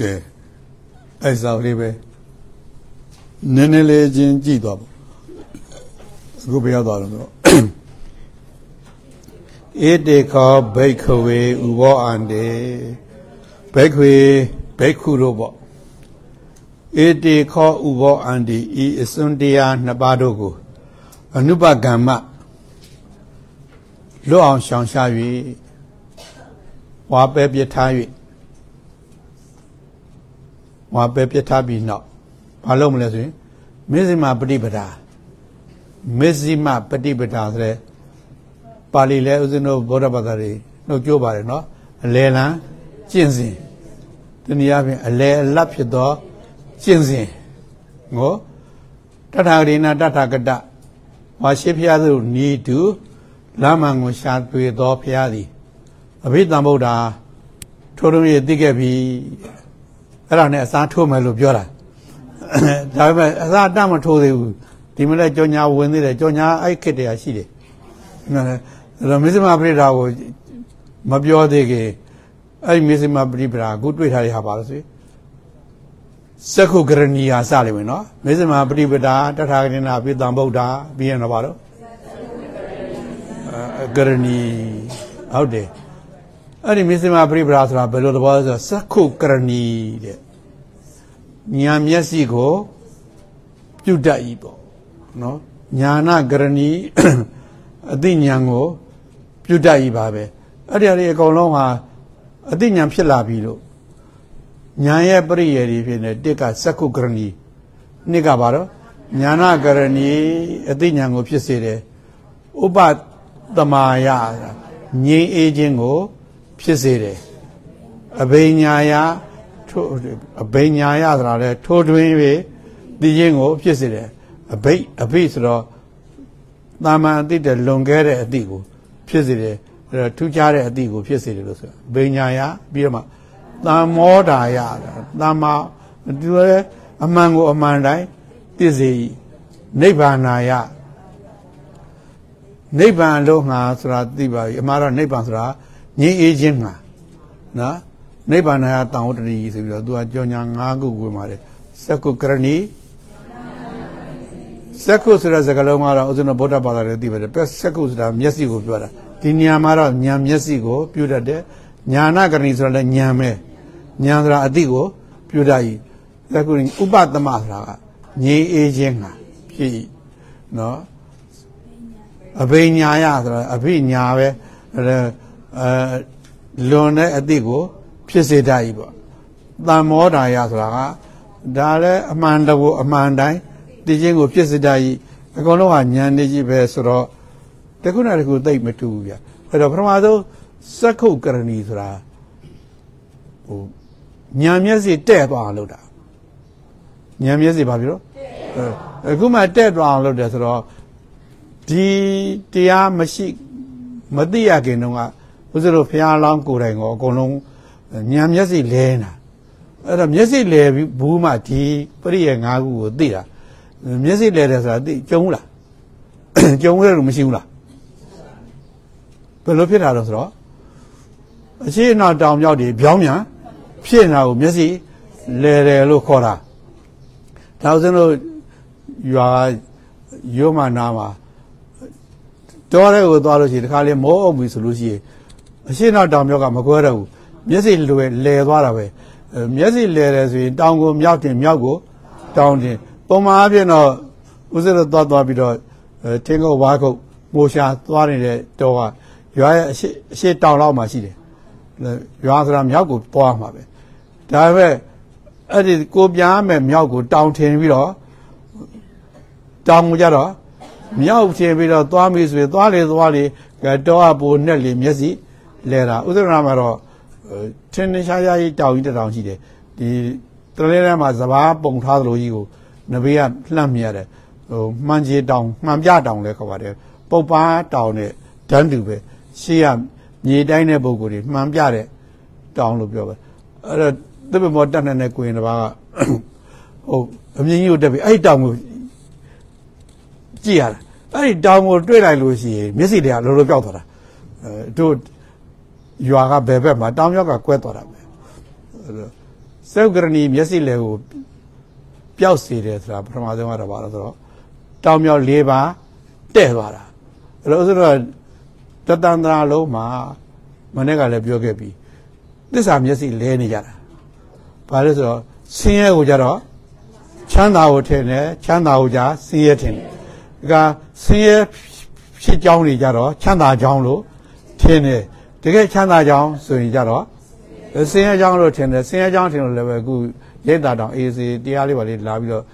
ကဲအဲ့စာလေးပဲနည်းနည်းလေးချင်းကြည့်သွားပါအခုဘယ်ရောက်သွားလို့ဧတေခောဘိက္ခဝေဥဘောအန္တေဘိက္ခဝေဘိက္ခုတို့ပေါ့ဧတေခောဥဘောအန္တိဤအစွန်တရားနှစ်ပါးတို့ကိုအနုပကမ္မလွတ်အောင်ရှောင်ရှား၍ဝါပဲပြထား၍ ဝါပဲပြထားပြီးနောက်ဘာလုပ်မလဲဆိုရင်မေဇိမပฏิပဒါမေဇိမပฏิပဒါဆိုတဲ့ပါဠိလဲဦးဇင်းတို့ဗုဒ္ဓဘာသာတွေနှုတ်ကြိုးပါတယ်နော်အလယ်လံကျင့်စဉ်တနည်းအားဖြင့်အလယ်အလတ်ဖြစ်သောကျင့်စဉ်ငောတထာဂရိဏတထာကတဝါရှိဖျားသို့ဤသူလမ်းမှန်ကိုရှာတွေ့သောဖျားသည်အဘိဓမ္ဗုဒ္ဓထိုးထုံးရသိခဲ့ပြီ အဲ့ဒါနဲ့အစားထိုးမယ်လို့ပြောတာဒါပေမဲ့အစားတမထိုးသေးဘူးဒီမလဲကြောညာဝင်သေးတယ်ကြောညာအဲ့ခစ်တရားရှိတယ်အဲ့တော့မစ္စမပရိဒါကိုမပြောသေးခင်အဲ့မစ္စမပရိပဒါကိုတွေ့ထားရပါလို့ဆိုစက္ခုကရဏီယာစလိမ့်မယ်နော်မစ္စမပရိပဒါတထာဂရဏပိတံဗုဒ္ဓပြီးရင်တော့ပါတော့ကရဏီဟုတ်တယ် အဲ့ဒီမစ္စမပရိပဒါဆိုတာဘယ်လိုသဘောလဲဆိုတော့စက္ခုကရဏီတဲ့ညာမျက်စိကိုပြုတ်တတ်ဤပေါ့နော်ညာနာကရဏီအသိဉာဏ်ကိုပြုတ်တတ်ဤပါပဲအဲ့ဒီအရေးအကုန်လုံးဟာအသိဉာဏ်ဖြစ်လာပြီလို့ညာရဲ့ပရိယေတွေဖြစ်နေတစ်ကစက္ခုကရဏီနှစ်ကပါတော့ညာနာကရဏီအသိဉာဏ်ကိုဖြစ်စေတယ်ဥပသမာယငြိမ်းအေးခြင်းကို ဖြစ်စေတယ်အဘိညာယထိုးအဘိညာယဆိုတာလဲထိုးထွင်း၍သိခြင်းကိုဖြစ်စေတယ်အဘိအဘိဆိုတော့တာမန်အတိတဲ့လွန်ခဲ့တဲ့အတိကိုဖြစ်စေတယ်အဲ့တော့ထူးခြားတဲ့အတိကိုဖြစ်စေတယ်လို့ဆိုတာအဘိညာယပြီးတော့မှသံမောဒာယသံမာသူလည်းအမှန်ကိုအမှန်တိုင်းသိစေနိဗ္ဗာနာယနိဗ္ဗာန်လို့ငါဆိုတာသိပါပြီအမှားတော့နိဗ္ဗာန်ဆိုတာ ငြိမ်းအေးခြင်းငါနော်နိဗ္ဗာန်ဟာတန်ဝတ္တရီဆိုပြီးတော့သူကကြောညာ၅ခုဝင်ပါတယ်စက္ကုကရဏီစက္ကုဆိုတဲ့စကားလုံးကတော့ဥစ္စနဗုဒ္ဓဘာသာတွေသိပါတယ်ပဲစက္ကုဆိုတာမျက်စိကိုပြောတာဒီညံမှာတော့ညံမျက်စိကိုပြုတတ်တယ်ညာနာကရဏီဆိုတာလည်းညံပဲညံဆိုတာအတိကိုပြုတတ်ဤစက္ကုဥပသမဆိုတာကငြိမ်းအေးခြင်းငါဖြစ်နော်အဘိညာယဆိုတာအဘိညာပဲ အဲလွန်တဲ့အတိကို ဖြစ်စေတတ်၏ပေါ့တမ္မောဒာယဆိုတာကဒါလည်းအမှန်တကူအမှန်တိုင်းသိချင်းကိုဖြစ်စေတတ်၏အကုန်လုံးကဉာဏ်နေကြီးပဲဆိုတော့တခုနဲ့တခုသိမ့်မတူဘူးဗျအဲ့တော့ပထမဆုံးစက္ခုကရဏီဆိုတာဟိုဉာဏ်မျက်စိတဲ့သွားအောင်လုပ်တာဉာဏ်မျက်စိဘာဖြစ်လို့အခုမှတဲ့သွားအောင်လုပ်တယ်ဆိုတော့ဒီတရားမရှိ မသိရခင်တုန်းက ဘုရားတို့ဖះလောင်းကိုယ်တိုင်ကိုအကုန်လုံးညာမျက်စိလဲနေတာအဲ့တော့မျက်စိလဲဘူးမှဒီပရိယေ၅ခုကိုသိတာမျက်စိလဲတယ်ဆိုတာသိကြုံလားကြုံရလို့မရှိဘူးလားဘယ်လိုဖြစ်တာလဲဆိုတော့အရှိအနောက်တောင်မြောက်တွေပြောင်းပြန်ဖြစ်နေတာကိုမျက်စိလဲတယ်လို့ခေါ်တာဒါဆိုလို့ရွာရိုးမနာမှာတော်ရဲကိုသွားလို့ရှိရင်ဒီခါလေးမောအုပ်ပြီဆိုလို့ရှိရင် အရှိနောက်တောင်မြောက်ကမကွဲတော့ဘူးမျက်စိလွယ်လဲသွားတာပဲမျက်စိလဲတယ်ဆိုရင်တောင်ကိုမြောက်တင်မြောက်ကိုတောင်တင်ပုံမှန်အဖြစ်တော့ဦးစရသွားသွားပြီးတော့ထင်းကုတ်ဝါကုတ်မိုးရှာသွားနေတဲ့တောကရွာရဲ့အရှိအရှိတောင်လောက်မှရှိတယ်ရွာဆိုတာမြောက်ကိုသွားမှာပဲဒါပေမဲ့အဲ့ဒီကိုပြားမဲ့မြောက်ကိုတောင်ထင်ပြီးတော့တောင်ကိုကြတော့မြောက်ထင်ပြီးတော့သွားပြီဆိုရင်သွားလေသွားလေတောကပိုနဲ့လေမျက်စိ လဲတာဥဒရနာမှာတော့ထင်းထင်းရှားရှားကြီးတောင်ကြီးတောင်ရှိတယ်ဒီတလဲထဲမှာစဘာပုံထားသလိုကြီးကိုနဘေးကလှမ်းမြရတယ်ဟိုမှန်ကြီးတောင်မှန်ပြတောင်လဲခေါ်ပါတယ်ပုတ်ပါတောင်နဲ့ဒန်းတူပဲရှေ့ကမြေတိုင်းတဲ့ပုံကိုယ်တွေမှန်ပြတဲ့တောင်လို့ပြောပဲအဲ့တော့သစ်ပမောတက်နေတဲ့ကိုရင်တစ်ပါးကဟိုအမြင့်ကြီးကိုတက်ပြီးအဲ့တောင်ကိုကြည့်ရတာအဲ့ဒီတောင်ကိုတွေ့လိုက်လို့ရှိရင်မျက်စိတွေကလောလောပြောက်သွားတာအဲတို့ ရွာကဘယ်ဘက်မှာတောင်ရောက်ကကွဲသွားတာပဲစက္ကရဏီမျက်စိလေကိုပျောက်စေတယ်ဆိုတာပထမဆုံးကတော့ဘာလို့ဆိုတော့တောင်မြောက်၄ပါးတဲ့သွားတာအဲ့တော့ဆိုတော့တတန္တရာလုံးမှာမနေ့ကလည်းပြောခဲ့ပြီသစ္စာမျက်စိလဲနေကြတာဘာလို့ဆိုတော့ဆင်းရဲကိုကြတော့ချမ်းသာကိုထင်တယ်ချမ်းသာကိုကြဆင်းရဲထင်တယ်ဒါကဆင်းရဲဖြစ်ကြောင်းတွေကြတော့ချမ်းသာကြောင်းလို့ထင်တယ် တကယ်ချမ်းသာကြောင်းဆိုရင်ကြတော့ဆင်းရဲကြောင်းလို့ထင်တယ်ဆင်းရဲကြောင်းထင်လို့လည်းပဲအခုရိတ်တာတောင်အေးစေတရားလေးပါလေးလာပြီးတော့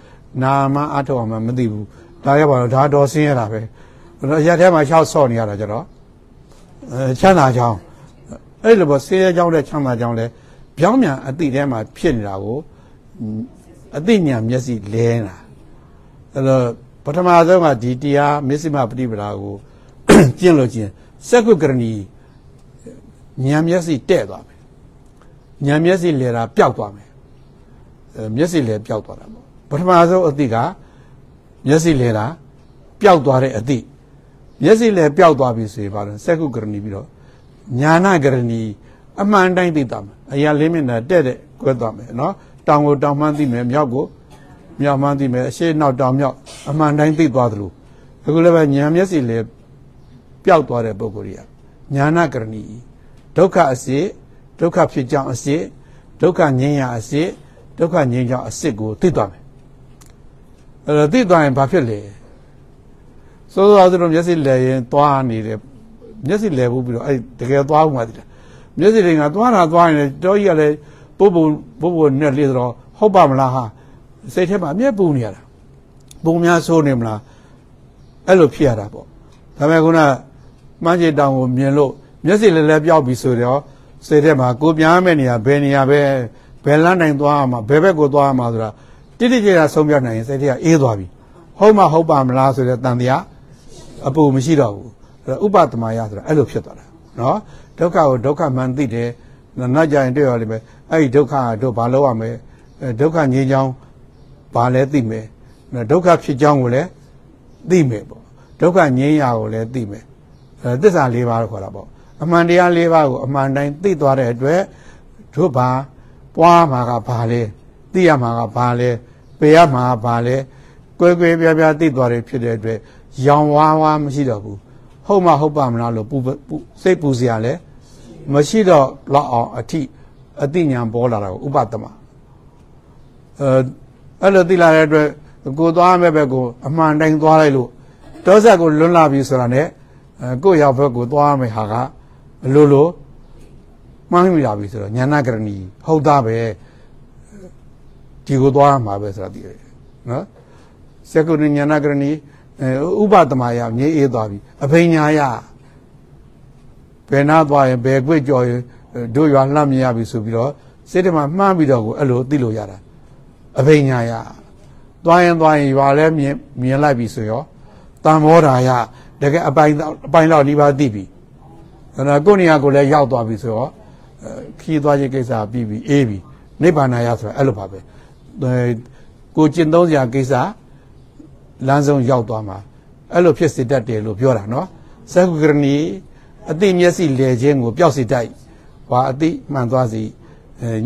နာမအထောက်အမှမသိဘူးဒါရပါတော့ဒါတော်ဆင်းရဲတာပဲရက်ထဲမှာရှောက်ဆော့နေရတာကြတော့အဲချမ်းသာကြောင်းအဲ့လိုပေါ့ဆင်းရဲကြောင်းနဲ့ချမ်းသာကြောင်းလဲပြောင်းမြန်အတိထဲမှာဖြစ်နေတာကိုအတိညာမျက်စိလဲနေတာအဲ့တော့ပထမဆုံးကဒီတရားမစ္စည်းမပฏิပဒါကိုကျင့်လို့ချင်းစက္ကုကရဏီ ဉာဏ်မျက်စိတဲ့သွားမယ်ဉာဏ်မျက်စိလဲတာပျောက်သွားမယ်အဲမျက်စိလဲပျောက်သွားတာပေါ့ပထမဆုံးအတိကမျက်စိလဲတာပျောက်သွားတဲ့အတိမျက်စိလဲပျောက်သွားပြီဆိုရင်ဘာလဲစက္ကုကရဏီပြီးတော့ညာနာကရဏီအမှန်တိုင်းသိသွားမယ်အရာလေးမျက်နှာတဲ့တဲ့ကွဲသွားမယ်နော်တောင်ကိုတောင်မှန်းသိမယ်မြောက်ကိုမြောက်မှန်းသိမယ်အရှိနောက်တောင်မြောက်အမှန်တိုင်းသိသွားသလိုအခုလည်းပဲညာမျက်စိလဲပျောက်သွားတဲ့ပုဂ္ဂိုလ်ကြီးညာနာကရဏီ ဒုက္ခအစစ်ဒုက္ခဖြစ်ကြောင်းအစစ်ဒုက္ခငြိမ်းရာအစစ်ဒုက္ခငြိမ်းကြောင်းအစစ်ကိုသိသွားမယ်အဲ့တော့သိသွားရင်ဘာဖြစ်လဲစိုးစိုးဆိုတော့မျက်စိလဲရင်သွားနေတယ်မျက်စိလဲဘူးပြီးတော့အဲ့တကယ်သွားမှသိတယ်မျက်စိတွေကသွားတာသွားရင်တော့ကြီးကလည်းပုပ်ပုပ်ပုပ်ပုပ်နဲ့လေးတော့ဟုတ်ပါမလားဟာစိတ်ထဲမှာအမျက်ပူနေရတာပုံများဆိုးနေမလားအဲ့လိုဖြစ်ရတာပေါ့ဒါပေမဲ့ခုနမှန်းချေတောင်ကိုမြင်လို့ မျက်စိလည်းလည်းပြောက်ပြီဆိုတော့စိတ်ထဲမှာကိုပြားမဲ့နေရဘယ်နေရပဲဘယ်လမ်းနိုင်သွားမှာဘယ်ဘက်ကိုသွားမှာဆိုတာတိတိကျကျဆုံးပြနိုင်ရင်စိတ်ထဲကအေးသွားပြီဟုတ်မှဟုတ်ပါမလားဆိုတဲ့တန်တရားအပူမရှိတော့ဘူးဥပဒမယဆိုတာအဲ့လိုဖြစ်သွားတာနော်ဒုက္ခကိုဒုက္ခမှန်သိတယ်နောက်ကြရင်တွေ့ရလိမ့်မယ်အဲ့ဒီဒုက္ခတို့ဘာလို့ရမလဲဒုက္ခငြိမ်းချောင်းဘာလဲသိမယ်ဒုက္ခဖြစ်ကြောင်းကိုလည်းသိမယ်ပေါ့ဒုက္ခငြိမ်းရာကိုလည်းသိမယ်အဲသစ္စာ၄ပါးလို့ခေါ်တာပေါ့ အမှန်တရား၄ပါးကိုအမှန်တိုင်းသိသွားတဲ့အတွက်တို့ဘာပွားမှာကဘာလဲသိရမှာကဘာလဲပေရမှာကဘာလဲကွဲကွဲပြားပြားသိသွားတယ်ဖြစ်တဲ့အတွက်ရောင်ဝါးဝါမရှိတော့ဘူးဟုတ်မှဟုတ်ပါမလားလို့ပူစိတ်ပူစရာလဲမရှိတော့လောက်အောင်အထိအတိညာပေါ်လာတာကိုဥပဒမအဲအဲ့လိုသိလာတဲ့အတွက်ကိုသွားမဲ့ဘက်ကိုအမှန်တိုင်းသွားလိုက်လို့တောဆက်ကိုလွတ်လာပြီဆိုတာ ਨੇ အဲကိုရောက်ဘက်ကိုသွားမယ်ဟာက အလိုလိုမှန်းမိလာပြီဆိုတော့ညာနာကရဏီဟုတ်သားပဲဒီကိုသွားမှာပဲဆိုတာသိရတယ်နော်စကုဏညာနာကရဏီဥပဒမယမြေအေးသွားပြီအဖိညာယဘယ်နာသွားရင်ဘယ်ကွေ့ကြော်ရင်တို့ရွာလှမ်းမြင်ရပြီဆိုပြီးတော့စိတ်ထဲမှာမှန်းပြီးတော့ကိုအဲ့လိုသိလို့ရတာအဖိညာယသွားရင်သွားရင်ရွာလဲမြင်မြင်လိုက်ပြီဆိုရောတန်မောဓာယတကယ်အပိုင်အပိုင်တော့ဒီပါသိပြီ အဲ့ဒါကိုနေရာကိုလည်းရောက်သွားပြီဆိုတော့ခီးသွားခြင်းကိစ္စပြီးပြီအေးပြီနိဗ္ဗာန်ယဆိုတာအဲ့လိုပါပဲကိုကျင့်သုံးစရာကိစ္စလမ်းဆုံးရောက်သွားမှာအဲ့လိုဖြစ်စေတတ်တယ်လို့ပြောတာနော်သက္ကုကရဏီအတိမျက်စိလဲခြင်းကိုပျောက်စေတတ်ဘာအတိမှန်သွားစီ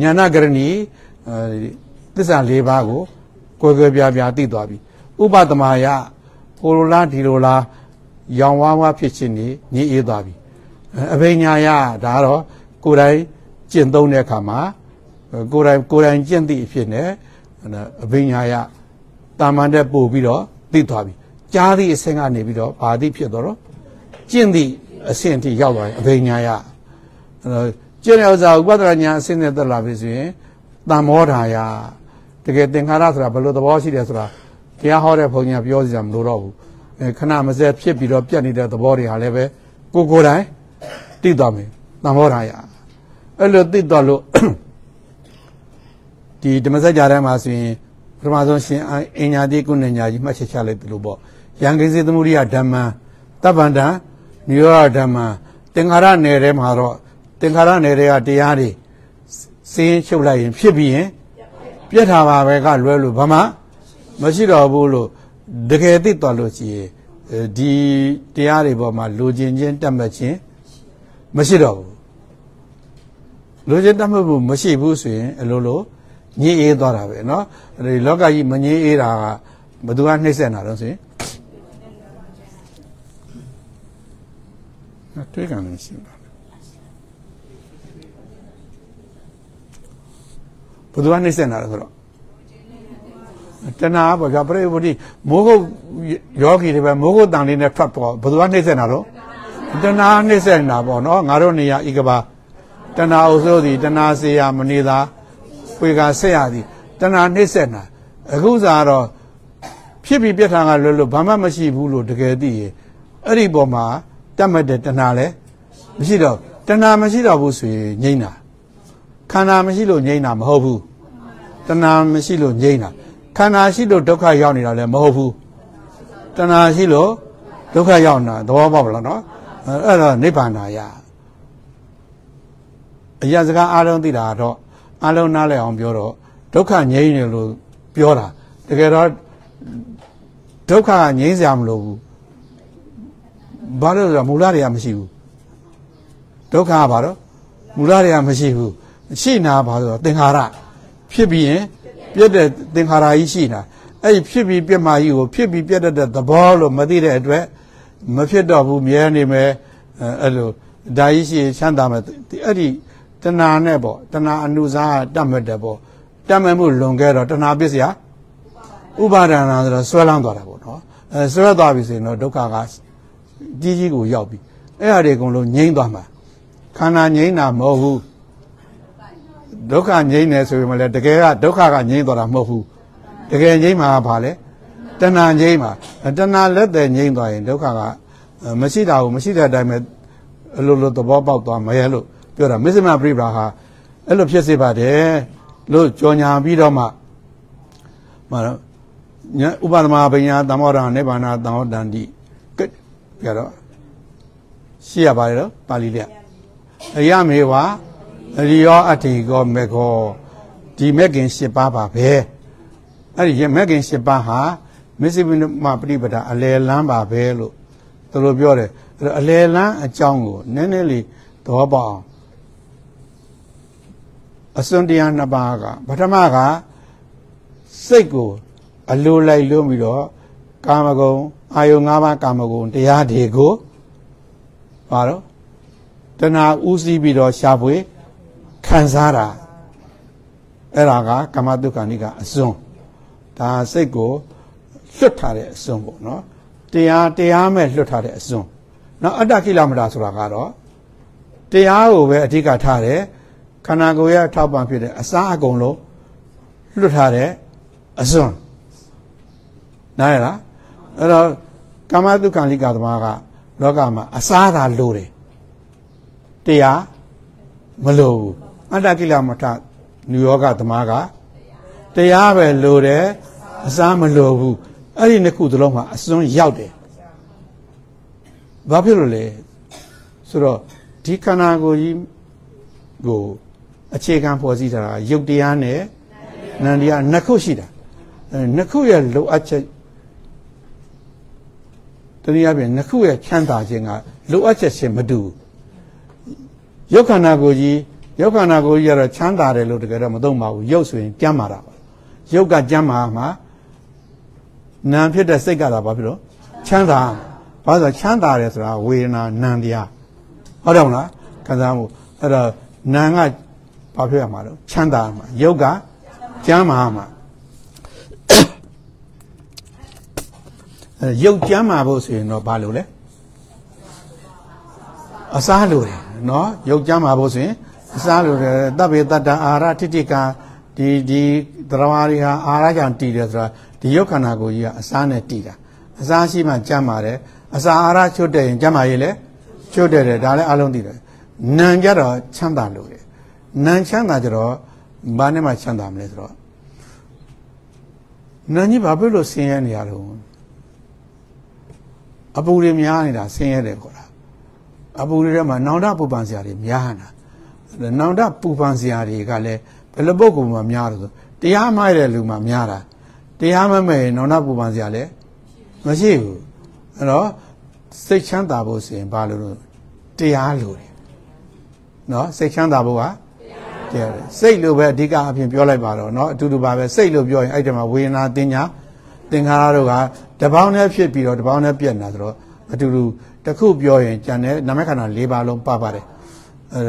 ညာနာကရဏီသစ္စာ၄ပါးကိုကိုယ်ကိုယ်ပြားပြားသိသွားပြီဥပဒမာယဟိုလိုလားဒီလိုလားရောင်ဝါးဝါးဖြစ်ခြင်းနေညှိအေးသွားပြီ အဘိညာယဒါတော့ကိုယ်တိုင်ကျင့်သုံးတဲ့အခါမှာကိုယ်တိုင်ကိုယ်တိုင်ကျင့်သည့်အဖြစ်နဲ့အဘိညာယတာမန်တဲ့ပို့ပြီးတော့သိသွားပြီကြားသည့်အဆင့်ကနေပြီးတော့ဘာသည့်ဖြစ်တော့ကျင့်သည့်အဆင့်အထိရောက်သွားရင်အဘိညာယအဲကျင့်တဲ့ဥစ္စာဥပဒနာညာအဆင့်နဲ့တက်လာပြီဆိုရင်တမ္မောဓာယတကယ်သင်္ခါရဆိုတာဘယ်လိုသဘောရှိတယ်ဆိုတာတရားဟောတဲ့ဘုန်းကြီးကပြောစီကြမလို့တော့ဘူးအဲခဏမစဲဖြစ်ပြီးတော့ပြတ်နေတဲ့သဘောတွေဟာလည်းပဲကိုကိုယ်တိုင် သိသွားမယ်တမ္မောဓာယအဲ့လိုသိသွားလို့ဒီဓမ္မစကြာထဲမှာဆိုရင်ပထမဆုံးရှင်အင်ညာတိကုဏညာကြီးမှတ်ချက်ချလိုက်တယ်လို့ပေါ့ယံကိစေသမုဒိယဓမ္မတပ္ပန္တနိရောဓဓမ္မသင်္ခါရနယ်ထဲမှာတော့သင်္ခါရနယ်တွေကတရားတွေစင်းချုပ်လိုက်ရင်ဖြစ်ပြီးရင်ပြတ်တာပါပဲကလွဲလို့ဘာမှမရှိတော့ဘူးလို့တကယ်သိတော်လို့ရှိရင်ဒီတရားတွေပေါ်မှာလူချင်းချင်းတက်မှတ်ခြင်း မရှိတော့ဘူးလူချင်းတက်မှတ်ဖို့မရှိဘူးဆိုရင်အလိုလို ညစ်အေးသွားတာပဲเนาะဒီလောကကြီးမငြင်းအေးတာကဘယ်သူကနှိမ့်ဆက်တာတော့ဆိုရင်တွေးကံလို့ရှိတာဘယ်သူကနှိမ့်ဆက်တာလဲဆိုတော့တဏှာပေါ့ဗျာပရိဝတိမိုးကုတ်ယောဂီတွေပဲမိုးကုတ်တန်လေးနဲ့ထွက်ပေါ်ဘယ်သူကနှိမ့်ဆက်တာတော့ တဏှာနှိမ့်ဆက်တာပေါ့နော်ငါတို့နေရဤကဘာတဏှာအုပ်စိုးသည်တဏှာစေရမနေသာပွေကဆက်ရသည်တဏှာနှိမ့်ဆက်တာအခုစားတော့ဖြစ်ပြီးပြက်ထန်ကလွတ်လို့ဘာမှမရှိဘူးလို့တကယ်သိရင်အဲ့ဒီပေါ်မှာတတ်မှတ်တဲ့တဏှာလည်းမရှိတော့တဏှာမရှိတော့ဘူးဆိုရင်ငြိမ့်တာခန္ဓာမရှိလို့ငြိမ့်တာမဟုတ်ဘူးတဏှာမရှိလို့ငြိမ့်တာခန္ဓာရှိလို့ဒုက္ခရောက်နေတာလည်းမဟုတ်ဘူးတဏှာရှိလို့ဒုက္ခရောက်နေတာသဘောပေါက်လားနော် အဲ့တော့နိဗ္ဗာန်သာရအရာစကားအားလုံးသိတာတော့အားလုံးနားလည်အောင်ပြောတော့ဒုက္ခငြိမ်းတယ်လို့ပြောတာတကယ်တော့ဒုက္ခကငြိမ်းစရာမလိုဘူးဘာလို့လဲဆိုတော့မူလတွေကမရှိဘူးဒုက္ခကဘာလို့မူလတွေကမရှိဘူးရှိနာဘာလို့ဆိုတော့သင်္ခါရဖြစ်ပြီးရင်ပြည့်တဲ့သင်္ခါရကြီးရှိတာအဲ့ဒီဖြစ်ပြီးပြက်မာကြီးကိုဖြစ်ပြီးပြက်တတ်တဲ့သဘောလို့မသိတဲ့အတွက် မဖြစ်တော့ဘူးမြဲနေမယ်အဲ့လိုဒါကြီးရှိချမ်းသာမယ်အဲ့ဒီတဏှာနဲ့ပေါ့တဏှာအနုစားတတ်မဲ့တယ်ပေါ့တတ်မဲ့မှုလွန်ခဲ့တော့တဏှာပစ္စယဥပါဒနာဆိုတော့ဆွဲလန်းသွားတာပေါ့နော်အဲဆွဲသွားပြီဆိုရင်တော့ဒုက္ခကကြီးကြီးကိုရောက်ပြီအဲ့ဟာတွေအကုန်လုံးငြိမ့်သွားမှာခန္ဓာငြိမ့်တာမဟုတ်ဘူးဒုက္ခငြိမ့်တယ်ဆိုရင်မလဲတကယ်ကဒုက္ခကငြိမ့်သွားတာမဟုတ်ဘူးတကယ်ငြိမ့်မှာကဘာလဲ တဏှာငြိမ့်မှာတဏှာလက်တယ်ငြိမ့်သွားရင်ဒုက္ခကမရှိတာကိုမရှိတဲ့အတိုင်းပဲအလိုလိုသဘောပေါက်သွားမရဲလို့ပြောတာမစ္စမပရိပရာဟာအဲ့လိုဖြစ်စေပါတယ်လို့ကြောညာပြီးတော့မှမတော့ဥပဒမပညာသမောဒနိဗ္ဗာန်သံဟောတန္တိကပြတော့ရှိရပါတယ်တော့ပါဠိလက်အယမေဝရိယောအတ္တိကောမေခောဒီမက်ကင်၈ပါးပါပဲအဲ့ဒီမက်ကင်၈ပါးဟာ မစ္စမပရိပဒအလယ်လန်းပါပဲလို့သူတို့ပြောတယ်အလယ်လန်းအကြောင်းကိုနည်းနည်းလေးသဘောပေါက်အောင်အစွန်းတရားနှစ်ပါးကပထမကစိတ်ကိုအလိုလိုက်လွံးပြီးတော့ကာမဂုဏ်အာယု၅ပါးကာမဂုဏ်တရားတွေကိုပါတော့တဏှာဥစည်းပြီးတော့ရှားပွေခံစားတာအဲ့ဒါကကာမတုခဏိကအစွန်းဒါစိတ်ကို လွတ်ထားတဲ့အစွန်းပေါ့နော်တရားတရားမဲ့လွတ်ထားတဲ့အစွန်းနောက်အတ္တကိလမတာဆိုတာကတော့တရားကိုပဲအဓိကထားတယ်ခန္ဓာကိုယ်ရဲ့ထောက်ပံ့ဖြစ်တဲ့အစားအကုန်လုံးလွတ်ထားတဲ့အစွန်းနားရလားအဲ့တော့ကာမတုခံလိကသမားကလောကမှာအစားသာလိုတယ်တရားမလိုဘူးအတ္တကိလမထနုယောဂသမားကတရားပဲလိုတယ်အစားမလိုဘူး အဲ့ဒီနှစ်ခုသလုံးမှာအစွန်းရောက်တယ်ဘာဖြစ်လို့လဲဆိုတော့ဒီခန္ဓာကိုယ်ကြီးကိုအခြေခံဖော်စည်းထားတာရုပ်တရားနဲ့နာမ်တရားနှစ်ခုရှိတာအဲနှစ်ခုရဲ့လိုအပ်ချက်တနည်းအားဖြင့်နှစ်ခုရဲ့ချမ်းသာခြင်းကလိုအပ်ချက်ချင်းမတူရုပ်ခန္ဓာကိုယ်ကြီးရုပ်ခန္ဓာကိုယ်ကြီးကတော့ချမ်းသာတယ်လို့တကယ်တော့မသုံးပါဘူးရုပ်ဆိုရင်ကြမ်းမာတာပါရုပ်ကကြမ်းမာမှာ နာမ်ဖြစ်တဲ့စိတ်ကတော့ဘာဖြစ်လို့ချမ်းသာဘာလို့ချမ်းသာတယ်ဆိုတာဝေဒနာနာမ်တရားဟုတ်တယ်မလားခံစားမှုအဲ့တော့နာမ်ကဘာဖြစ်ရမှာလဲချမ်းသာမှာရုပ်ကကျမ်းမာမှာအဲရုပ်ကျမ်းမာဖို့ဆိုရင်တော့ဘာလို့လဲအစားလိုတယ်နော်ရုပ်ကျမ်းမာဖို့ဆိုရင်အစားလိုတယ်တပ်ပေတတ္တအာရထိတိကဒီဒီသရဝါတွေဟာအာရကြောင့်တည်တယ်ဆိုတာ ဒီရုပ်ခန္ဓာကိုယ်ကြီးကအစားနဲ့တည်တာအစားရှိမှကျမ်းမာတယ်အစာအာရချွတ်တယ်ရင်ကျမ်းမာရေးလေချွတ်တယ်တယ်ဒါလည်းအလုံးသိတယ်နံကြတော့ချမ်းသာလို့တယ်နံချမ်းသာကြတော့ဘာနဲ့မှချမ်းသာမလဲဆိုတော့နံကြီးဘာဖြစ်လို့ဆင်းရဲနေရတော့အပူတွေများနေတာဆင်းရဲတယ်ခေါ်တာအပူတွေထဲမှာနောင်တပူပန်စရာတွေများတာနောင်တပူပန်စရာတွေကလည်းဘယ်လိုပုဂ္ဂိုလ်မှများတယ်ဆိုတရားမိုက်တဲ့လူမှများတာ တရားမမဲ့ရင်နောင်နာပူပန်စရာလည်းမရှိဘူးအဲ့တော့စိတ်ချမ်းသာဖို့ဆိုရင်ဘာလို့လို့တရားလိုတယ်နော်စိတ်ချမ်းသာဖို့ကတရားတယ်စိတ်လိုပဲအဓိကအဖြစ်ပြောလိုက်ပါတော့နော်အတူတူပါပဲစိတ်လိုပြောရင်အဲ့ဒီမှာဝေဒနာတင်ညာသင်္ခါရတို့ကတပေါင်းနဲ့ဖြစ်ပြီးတော့တပေါင်းနဲ့ပြက်နေတာဆိုတော့အတူတူတစ်ခုပြောရင်ကြံတဲ့နာမခန္ဓာ၄ပါးလုံးပပါတယ်အဲ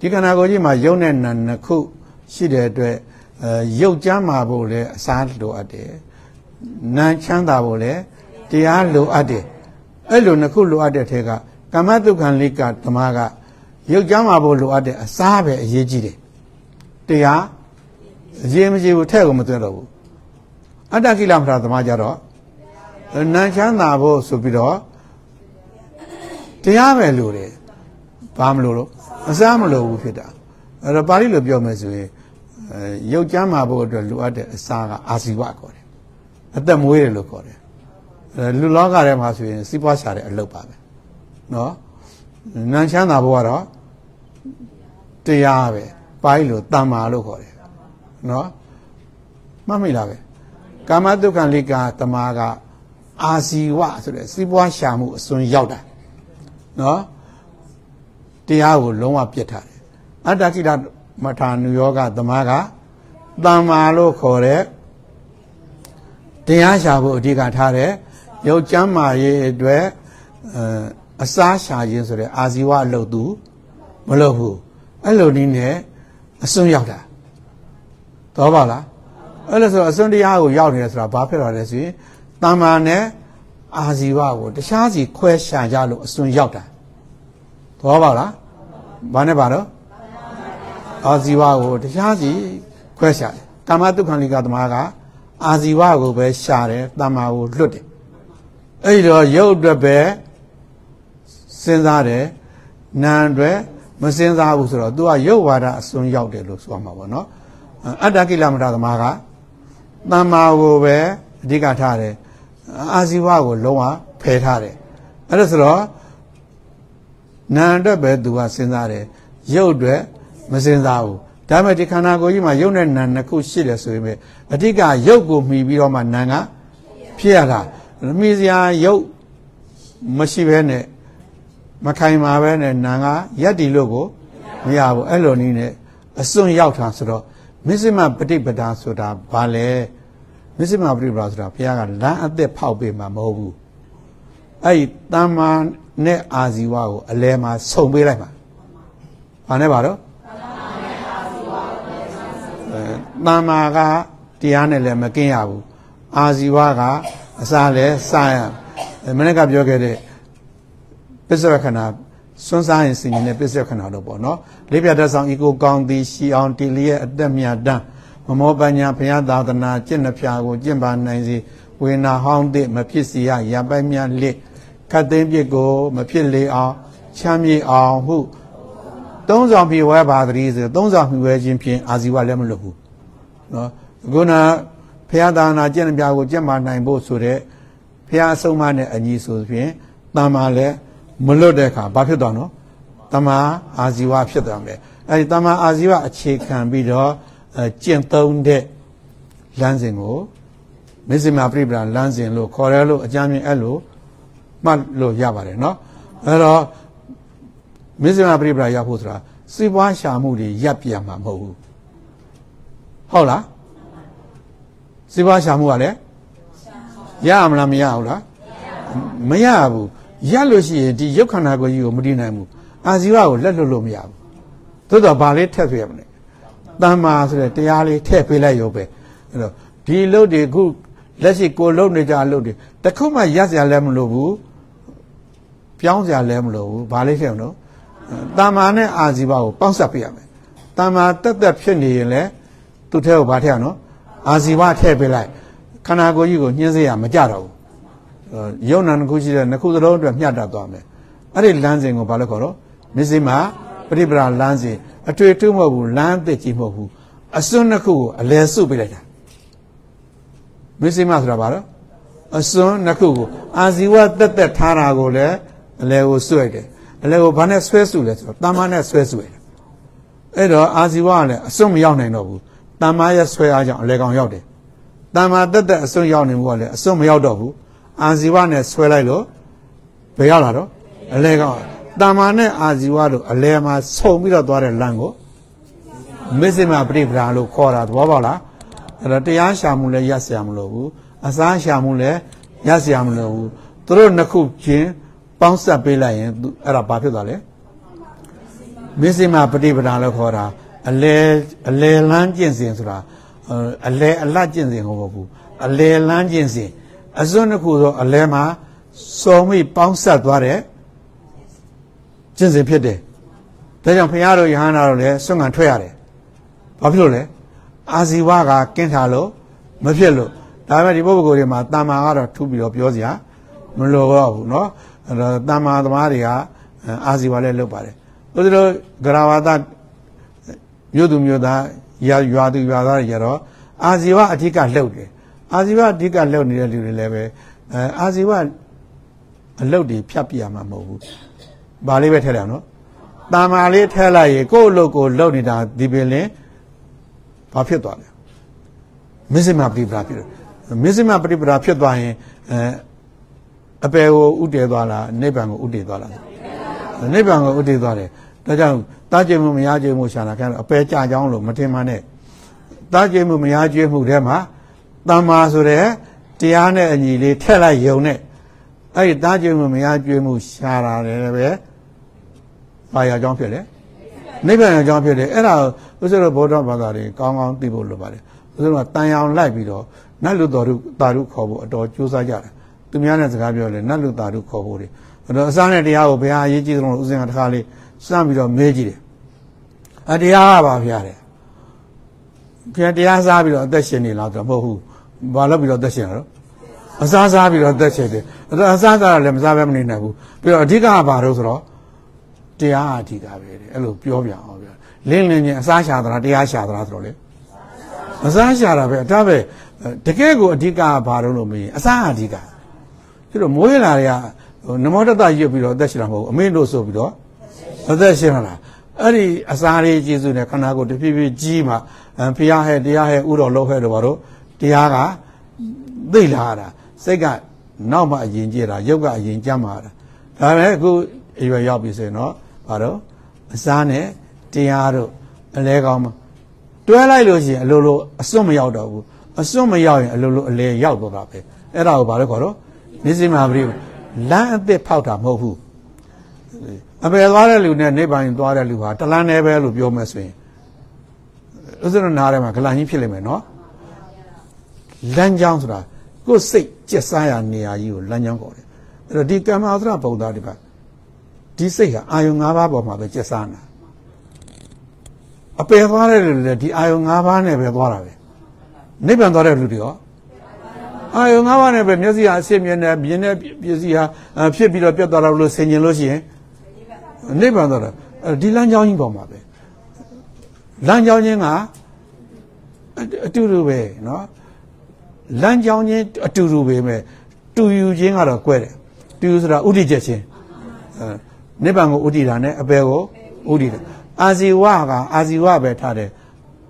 ဒီခန္ဓာကိုယ်ကြီးမှာယုံနဲ့နာနှစ်ခုရှိတဲ့အတွက် အဲရုပ်ကြမ်းမှာဖို့လည်းအစားလိုအပ်တယ်နာချမ်းသာဖို့လည်းတရားလိုအပ်တယ်အဲ့လိုနှစ်ခုလိုအပ်တဲ့ထဲကကမ္မတုခံလိကဓမ္မကရုပ်ကြမ်းမှာဖို့လိုအပ်တဲ့အစားပဲအရေးကြီးတယ်တရားအရေးမကြီးဘူးထဲ့ကိုမသွင်းတော့ဘူးအတ္တကိလမထာသမားကြတော့နာချမ်းသာဖို့ဆိုပြီးတော့တရားပဲလို့တယ်ဘာမလို့လို့အစားမလို့ဘူးဖြစ်တာအဲ့တော့ပါဠိလိုပြောမယ်ဆိုရင်အဲ ရုပ်ကြမ်းမှာဖို့အတွက်လိုအပ်တဲ့အစားကအာဇီဝခေါ်တယ်အသက်မွေးတယ်လို့ခေါ်တယ်အဲလူလောကထဲမှာဆိုရင်စီးပွားရှာတဲ့အလုပ်ပါပဲနော်နန်းချမ်းသာဖို့ကတော့တရားပဲပါဠိလိုတမ္မာလို့ခေါ်တယ်နော်မှတ်မိလားပဲကာမတုက္ခလိကတမာကအာဇီဝဆိုတဲ့စီးပွားရှာမှုအစွန်းရောက်တာနော်တရားကိုလုံးဝပြစ်ထားတယ်အတ္တကိလ မထာနုယောဂသမားကတမ္မာလို့ခေါ်တဲ့တရားရှာဖို့အဓိကထားတယ်ရုပ်ကျမ်းမာရေးအတွက်အဲအစားရှာခြင်းဆိုတဲ့အာဇီဝအလုပ်သူမလုပ်ဘူးအဲ့လိုနည်းနဲ့အစွန်းရောက်တာတော့ပါလားအဲ့လိုဆိုအစွန်းတရားကိုရောက်နေတယ်ဆိုတာဘာဖြစ်လာလဲဆိုရင်တမ္မာနဲ့အာဇီဝကိုတခြားစီခွဲရှာကြလို့အစွန်းရောက်တာတော့ပါလားဘာနဲ့ပါတော့ အာဇီဝကိုတရားစီခွဲရှာတယ်ကာမတုခံလိကသမားကအာဇီဝကိုပဲရှာတယ်တမ္မာကိုလွတ်တယ်အဲ့ဒီတော့ရုပ်အတွက်ပဲစဉ်းစားတယ်နာမ်အတွက်မစဉ်းစားဘူးဆိုတော့ तू ကရုပ်ဝါဒအစွန်းရောက်တယ်လို့ဆိုမှာပေါ့နော်အတ္တကိလမထသမားကတမ္မာကိုပဲအဓိကထားတယ်အာဇီဝကိုလုံးဝဖယ်ထားတယ်အဲ့ဒါဆိုတော့နာမ်အတွက်ပဲ तू ကစဉ်းစားတယ်ရုပ်အတွက် မစင်စားဘူးဒါပေမဲ့ဒီခန္ဓာကိုယ်ကြီးမှာရုပ်နဲ့နာမ်နှစ်ခုရှိတယ်ဆိုရင်ပဲအဓိကရုပ်ကိုမှီပြီးတော့မှနာမ်ကဖြစ်ရတာမှီစရာရုပ်မရှိဘဲနဲ့မခိုင်မာပဲနဲ့နာမ်ကရက်တီလို့ကိုမရဘူးအဲ့လိုနည်းနဲ့အစွန်းရောက်တာဆိုတော့မစ္စမပฏิပဒါဆိုတာဘာလဲမစ္စမပฏิပဒါဆိုတာဘုရားကလမ်းအသက်ဖောက်ပေးမှာမဟုတ်ဘူးအဲ့ဒီတမ္မာနဲ့အာဇီဝကိုအလဲမှာဆုံပေးလိုက်ပါဘာနဲ့ပါတော့ တမ္မာကတရားနဲ့လည်းမကင်းရဘူးအာဇီဝကအစားလည်းစားရမနေ့ကပြောခဲ့တဲ့ပစ္စဝခဏစွန်းစားရင်စင်ရင်တဲ့ပစ္စဝခဏတော့ပေါ့နော်လေးပြတ်တဲ့ဆောင်ဤကိုကောင်းသည်ရှီအောင်တီလျက်အသက်မြတ်တမ်းမမောပညာဘုရားသာသနာကျင့်နှဖျာကိုကျင့်ပါနိုင်စေဝေနာဟောင်းသည့်မဖြစ်စီရရပိုက်မြတ်လက်ခတ်သိမ်းပြစ်ကိုမဖြစ်လေအောင်ချမ်းမြေအောင်ဟုသုံးဆောင်ဖြေဝဲပါတည်းဆိုသုံးဆောင်ဖြေဝဲခြင်းဖြင့်အာဇီဝလည်းမလွတ်ဘူး နော်ခုနဘုရားသာနာကျင့်ပြကိုကျင့်မာနိုင်ဖို့ဆိုတဲ့ဘုရားအဆုံးမနဲ့အညီဆိုဖြင့်တမ္မာလည်းမလွတ်တဲ့အခါဘာဖြစ်သွားနော်တမ္မာအာဇီဝဖြစ်သွားမယ်အဲဒီတမ္မာအာဇီဝအခြေခံပြီးတော့ကျင့်သုံးတဲ့လမ်းစဉ်ကိုမစ္စည်းမပြိပလာလမ်းစဉ်လို့ခေါ်ရလို့အကြမ်းမြင်အဲ့လိုမှတ်လို့ရပါတယ်နော်အဲ့တော့မစ္စည်းမပြိပလာရောက်ဖို့ဆိုတာစီးပွားရှာမှုတွေရပ်ပြန်မှာမဟုတ်ဘူး ဟုတ်လားစီးပွားရှာမှုကလည်းရမလားမရဘူးလားမရဘူးရလို့ရှိရင်ဒီရုပ်ခန္ဓာကိုယ်ကြီးကိုမတည်နိုင်ဘူးအာဇီဝကိုလက်လွတ်လို့မရဘူးသို့တော့ဗာလေးထက်ဆွေရမလဲတမ္မာဆိုတဲ့တရားလေးထည့်ပေးလိုက်ရုံပဲအဲ့တော့ဒီလုတ်တွေခုလက်ရှိကိုလုတ်နေကြလုတ်တွေတခုမှရက်စရာလည်းမလိုဘူးပြောင်းစရာလည်းမလိုဘူးဘာလေးထည့်အောင်နော်တမ္မာနဲ့အာဇီဝကိုပေါင်းစပ်ပေးရမယ်တမ္မာတက်တက်ဖြစ်နေရင်လည်း သူ့ထဲကိုဘာထည့်အောင်နော်အာဇီဝထည့်ပေးလိုက်ခန္ဓာကိုယ်ကြီးကိုညှင်းစေရမကြတော့ဘူးယုံနာနှစ်ခုရှိတဲ့နှစ်ခုသလုံးအတွက်မျှတသွားမယ်အဲ့ဒီလမ်းစဉ်ကိုဘာလို့ခေါ်တော့မစ္စည်းမပရိပရာလမ်းစဉ်အတွေ့အထွမဟုတ်ဘူးလမ်းအသစ်ကြီးမဟုတ်ဘူးအစွန်းနှစ်ခုကိုအလဲစုပ်ပေးလိုက်တာမစ္စည်းမဆိုတာဘာလို့အစွန်းနှစ်ခုကိုအာဇီဝတက်တက်ထားတာကိုလည်းအလဲကိုဆွဲတယ်အလဲကိုဘာနဲ့ဆွဲစုလဲဆိုတော့တာမနဲ့ဆွဲစုတယ်အဲ့တော့အာဇီဝကလည်းအစွန်းမရောက်နိုင်တော့ဘူး တမ္မာရဲ့ဆွဲအားကြောင့်အလေကောင်ရောက်တယ်တမ္မာတက်တက်အစွန်းရောက်နေမှုကလည်းအစွန်းမရောက်တော့ဘူးအာဇီဝနဲ့ဆွဲလိုက်လို့ဘယ်ရောက်လာတော့အလေကောင်တမ္မာနဲ့အာဇီဝတို့အလေမှာဆုံပြီးတော့သွားတဲ့လမ်းကိုမစ္စမပရိပဒါလို့ခေါ်တာသဘောပေါက်လားအဲ့တော့တရားရှာမှုလည်းရက်ဆရာမလို့ဘူးအစားရှာမှုလည်းရက်ဆရာမလို့ဘူးသူတို့နှစ်ခုချင်းပေါင်းစပ်ပေးလိုက်ရင်အဲ့ဒါဘာဖြစ်သွားလဲမစ္စမပရိပဒါလို့ခေါ်တာ အလဲအလဲလန်းကျင့်စဉ်ဆိုတာအလဲအလတ်ကျင့်စဉ်ဟုတ်ဘူးအလဲလန်းကျင့်စဉ်အစွန်းတစ်ခုဆိုအလဲမှာစော်မိပေါင်းဆက်သွားတဲ့ကျင့်စဉ်ဖြစ်တယ်ဒါကြောင့်ဘုရားတို့ယဟန္တာတို့လည်းစွန့်ငံထွက်ရတယ်ဘာဖြစ်လို့လဲအာဇီဝကကင်းထားလို့မဖြစ်လို့ဒါပေမဲ့ဒီပုဂ္ဂိုလ်တွေမှာတာမာကတော့ထူပြီးတော့ပြောစရာမလိုတော့ဘူးเนาะအဲ့တော့တာမာသမားတွေကအာဇီဝလည်းလုပ်ပါတယ်ဦးဇင်းတို့ဂရဝါဒ မြို့သူမြို့သားရွာရွာသူရွာသားတွေကြတော့အာဇီဝအဓိကလှုပ်တယ်အာဇီဝအဓိကလှုပ်နေတဲ့လူတွေလည်းပဲအဲအာဇီဝအလုတ်တွေဖြတ်ပြရမှာမဟုတ်ဘူး။ဘာလေးပဲထည့်လိုက်အောင်နော်။တာမာလေးထည့်လိုက်ရင်ကိုယ့်အလုတ်ကိုလှုပ်နေတာဒီပင်လင်ဘာဖြစ်သွားလဲ။မစ္စမပရိပရာဖြစ်တယ်။မစ္စမပရိပရာဖြစ်သွားရင်အဲအပေကိုဥတည်သွားလားနိဗ္ဗာန်ကိုဥတည်သွားလား။နိဗ္ဗာန်ကိုဥတည်သွားတယ်။ဒါကြောင့် တားကြမှုမရကြမှုရှာတာခံအပေကြကြောင်းလို့မတင်မှနဲ့တားကြမှုမရကြမှုထဲမှာတမ္မာဆိုတဲ့တရားနဲ့အညီလေးထက်လိုက်ယုံနဲ့အဲ့ဒီတားကြွမှုမရကြွမှုရှာတာလည်းပဲပါရကြောင်းဖြစ်တယ်နိဗ္ဗာန်အကြောင်းဖြစ်တယ်အဲ့ဒါဥစ္စာတော်ဗုဒ္ဓဘာသာတွေကောင်းကောင်းသိဖို့လိုပါတယ်ဥစ္စာတော်ကတန်ရောင်လိုက်ပြီးတော့နတ်လူတော်တို့တာရုခေါ်ဖို့အတော်ကြိုးစားကြတယ်သူများနဲ့စကားပြောလဲနတ်လူတာရုခေါ်ဖို့တွေအဲ့တော့အစားနဲ့တရားကိုဘယ်ဟာအရေးကြီးဆုံးလို့ဥစ္စာကတစ်ခါလေး စမ်းပြီးတော့မေးကြည့်တယ်အတရားကပါဗျာတဲ့ခင်တရားစားပြီးတော့အသက်ရှင်နေလားဆိုတော့မဟုတ်ဘူးဘာလို့ပြီးတော့အသက်ရှင်ရတော့အစားစားပြီးတော့သက်ချေတယ်အဲ့တော့အစားစားလည်းမစားဘဲမနေနိုင်ဘူးပြီးတော့အဓိကကဘာလို့ဆိုတော့တရားအဓိကပဲတဲ့အဲ့လိုပြောပြအောင်ဗျာလင်းလင်းချင်းအစားရှာသလားတရားရှာသလားဆိုတော့လေအစားရှာတာပဲဒါပဲတကယ်ကိုအဓိကကဘာလို့လို့မင်းအစားအဓိကကျတော့မိုးရလာတွေကနမောတတရွတ်ပြီးတော့အသက်ရှင်တာမဟုတ်ဘူးအမင်းတို့ဆိုပြီးတော့ အသက်ရှင်လာအဲ့ဒီအစားလေးကျေစုနဲ့ခန္ဓာကိုယ်တဖြည်းဖြည်းကြီးမှဖျားဟဲ့တရားဟဲ့ဥတော်လောက်ဟဲ့တို့ဘာလို့တရားကသိလာတာစိတ်ကနောက်မှအရင်ကြည့်တာရုပ်ကအရင်ကြမ်းမှာတာဒါပေမဲ့အခုအရွယ်ရောက်ပြီဆိုရင်တော့ဘာတော့အစားနဲ့တရားတို့အလဲကောင်းမှာတွဲလိုက်လို့ရှိရင်အလိုလိုအစွတ်မရောက်တော့ဘူးအစွတ်မရောက်ရင်အလိုလိုအလဲရောက်တော့တာပဲအဲ့ဒါကိုဘာလို့ခေါ်တော့နိစိမာပရိလမ်းအသစ်ဖောက်တာမဟုတ်ဘူး အပယ်သွားတဲ့လူနဲ့နိဗ္ဗာန်သွားတဲ့လူဟာတလန်းနေပဲလို့ပြောမယ်ဆိုရင်ဥစ္စရနာထဲမှာဂလန်ကြီးဖြစ်လိမ့်မယ်နော်လမ်းကြောင်းဆိုတာကိုယ်စိတ်ကျက်စားရနေရာကြီးကိုလမ်းကြောင်းခေါ်တယ်အဲ့တော့ဒီကမ္မအသရဗုဒ္ဓဒီပါဒီစိတ်ဟာအာယုံ၅ပါးပေါ်မှာပဲကျက်စားနေတာအပယ်သွားတဲ့လူတွေဒီအာယုံ၅ပါးနဲ့ပဲသွားတာပဲနိဗ္ဗာန်သွားတဲ့လူတွေရောအာယုံ၅ပါးနဲ့ပဲမျက်စိဟာအစစ်မြင်တဲ့မြင်တဲ့ပစ္စည်းဟာဖြစ်ပြီးတော့ပြတ်သွားတော့လို့ဆင်ញင်လို့ရှိရင် နိဗ္ဗာန်သွားတာဒီလမ်းကြောင်းကြီးပေါ်မှာပဲလမ်းကြောင်းချင်းကအတူတူပဲเนาะလမ်းကြောင်းချင်းအတူတူပဲမဲ့တူယူခြင်းကတော့ကွဲတယ်တူယူဆိုတာဥဒိချက်ချင်းအဲနိဗ္ဗာန်ကိုဥဒိတာနဲ့အပေကိုဥဒိတာအာဇီဝကအာဇီဝပဲထားတယ်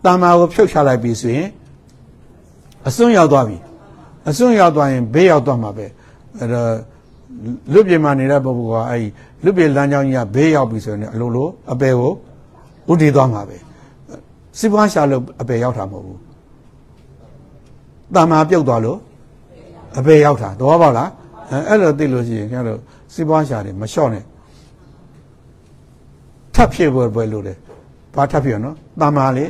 တမ္မာကိုဖြုတ်ချလိုက်ပြီဆိုရင်အစွန်းရောက်သွားပြီအစွန်းရောက်သွားရင်ဘေးရောက်သွားမှာပဲအဲတော့လွတ်ပြေမှာနေတဲ့ပုဂ္ဂိုလ်ကအဲဒီ လွတ်ပြေလမ်းကြောင်းကြီးကဘေးရောက်ပြီဆိုရင်အလိုလိုအပေကိုဥဒိသွားမှာပဲစီးပွားရှာလို့အပေရောက်တာမဟုတ်ဘူးတဏ္မာပြုတ်သွားလို့အပေရောက်တာသဘောပေါက်လားအဲအဲ့လိုသိလို့ရှိရင်ခင်ဗျားတို့စီးပွားရှာတွေမလျှော့နဲ့ထပ်ဖြစ်ပေါ်ပွဲလို့လေဘာထပ်ဖြစ်ရနော်တဏ္မာလေ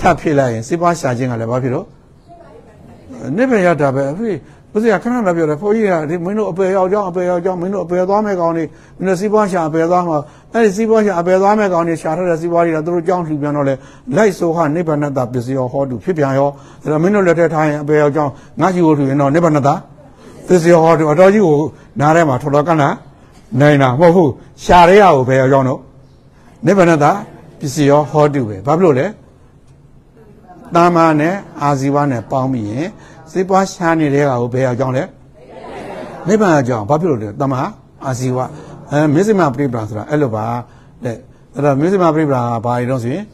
ထပ်ဖြစ်လိုက်ရင်စီးပွားရှာခြင်းကလည်းဘာဖြစ်တော့နိဗ္ဗာန်ရောက်တာပဲအဖေ ဘုရားခဏလာပြောတယ်ဘုန်းကြီးကဒီမင်းတို့အပေရောက်ကြောင်းအပေရောက်ကြောင်းမင်းတို့အပေသွားမဲ့ကောင်နေမင်းတို့စီးပွားရှာအပေသွားမှာအဲ့ဒီစီးပွားရှာအပေသွားမဲ့ကောင်နေရှာထားတဲ့စီးပွားတွေကသူတို့ကြောင်းလှူပြန်တော့လေလိုက်ဆိုဟာနိဗ္ဗာန်တပစ္စည်းရောဟောတုဖြစ်ပြန်ရောအဲ့တော့မင်းတို့လက်ထက်ထားရင်အပေရောက်ကြောင်းငါရှိကိုထူရင်တော့နိဗ္ဗာန်တပစ္စည်းဟောတုအတော်ကြီးကိုနားထဲမှာထော်တော်ကန်းလာနိုင်တာမဟုတ်ဘူးရှာရဲရကိုဘယ်ရောက်ကြောင်းတော့နိဗ္ဗာန်တပစ္စည်းရောဟောတုပဲဘာဖြစ်လို့လဲတာမာနဲ့အာဇီဝနဲ့ပေါင်းပြီးရင် စေပွားရှားနေတဲ့ကောင်ကိုဘယ်အကြောင်းလဲနိဗ္ဗာန်အကြောင်းဘာဖြစ်လို့လဲတမဟာအာဇီဝအဲမစ္စမပရိပရာဆိုတာအဲ့လိုပါတဲ့အဲ့တော့မစ္စမပရိပရာကဘာတွေတော့ဆိုရင်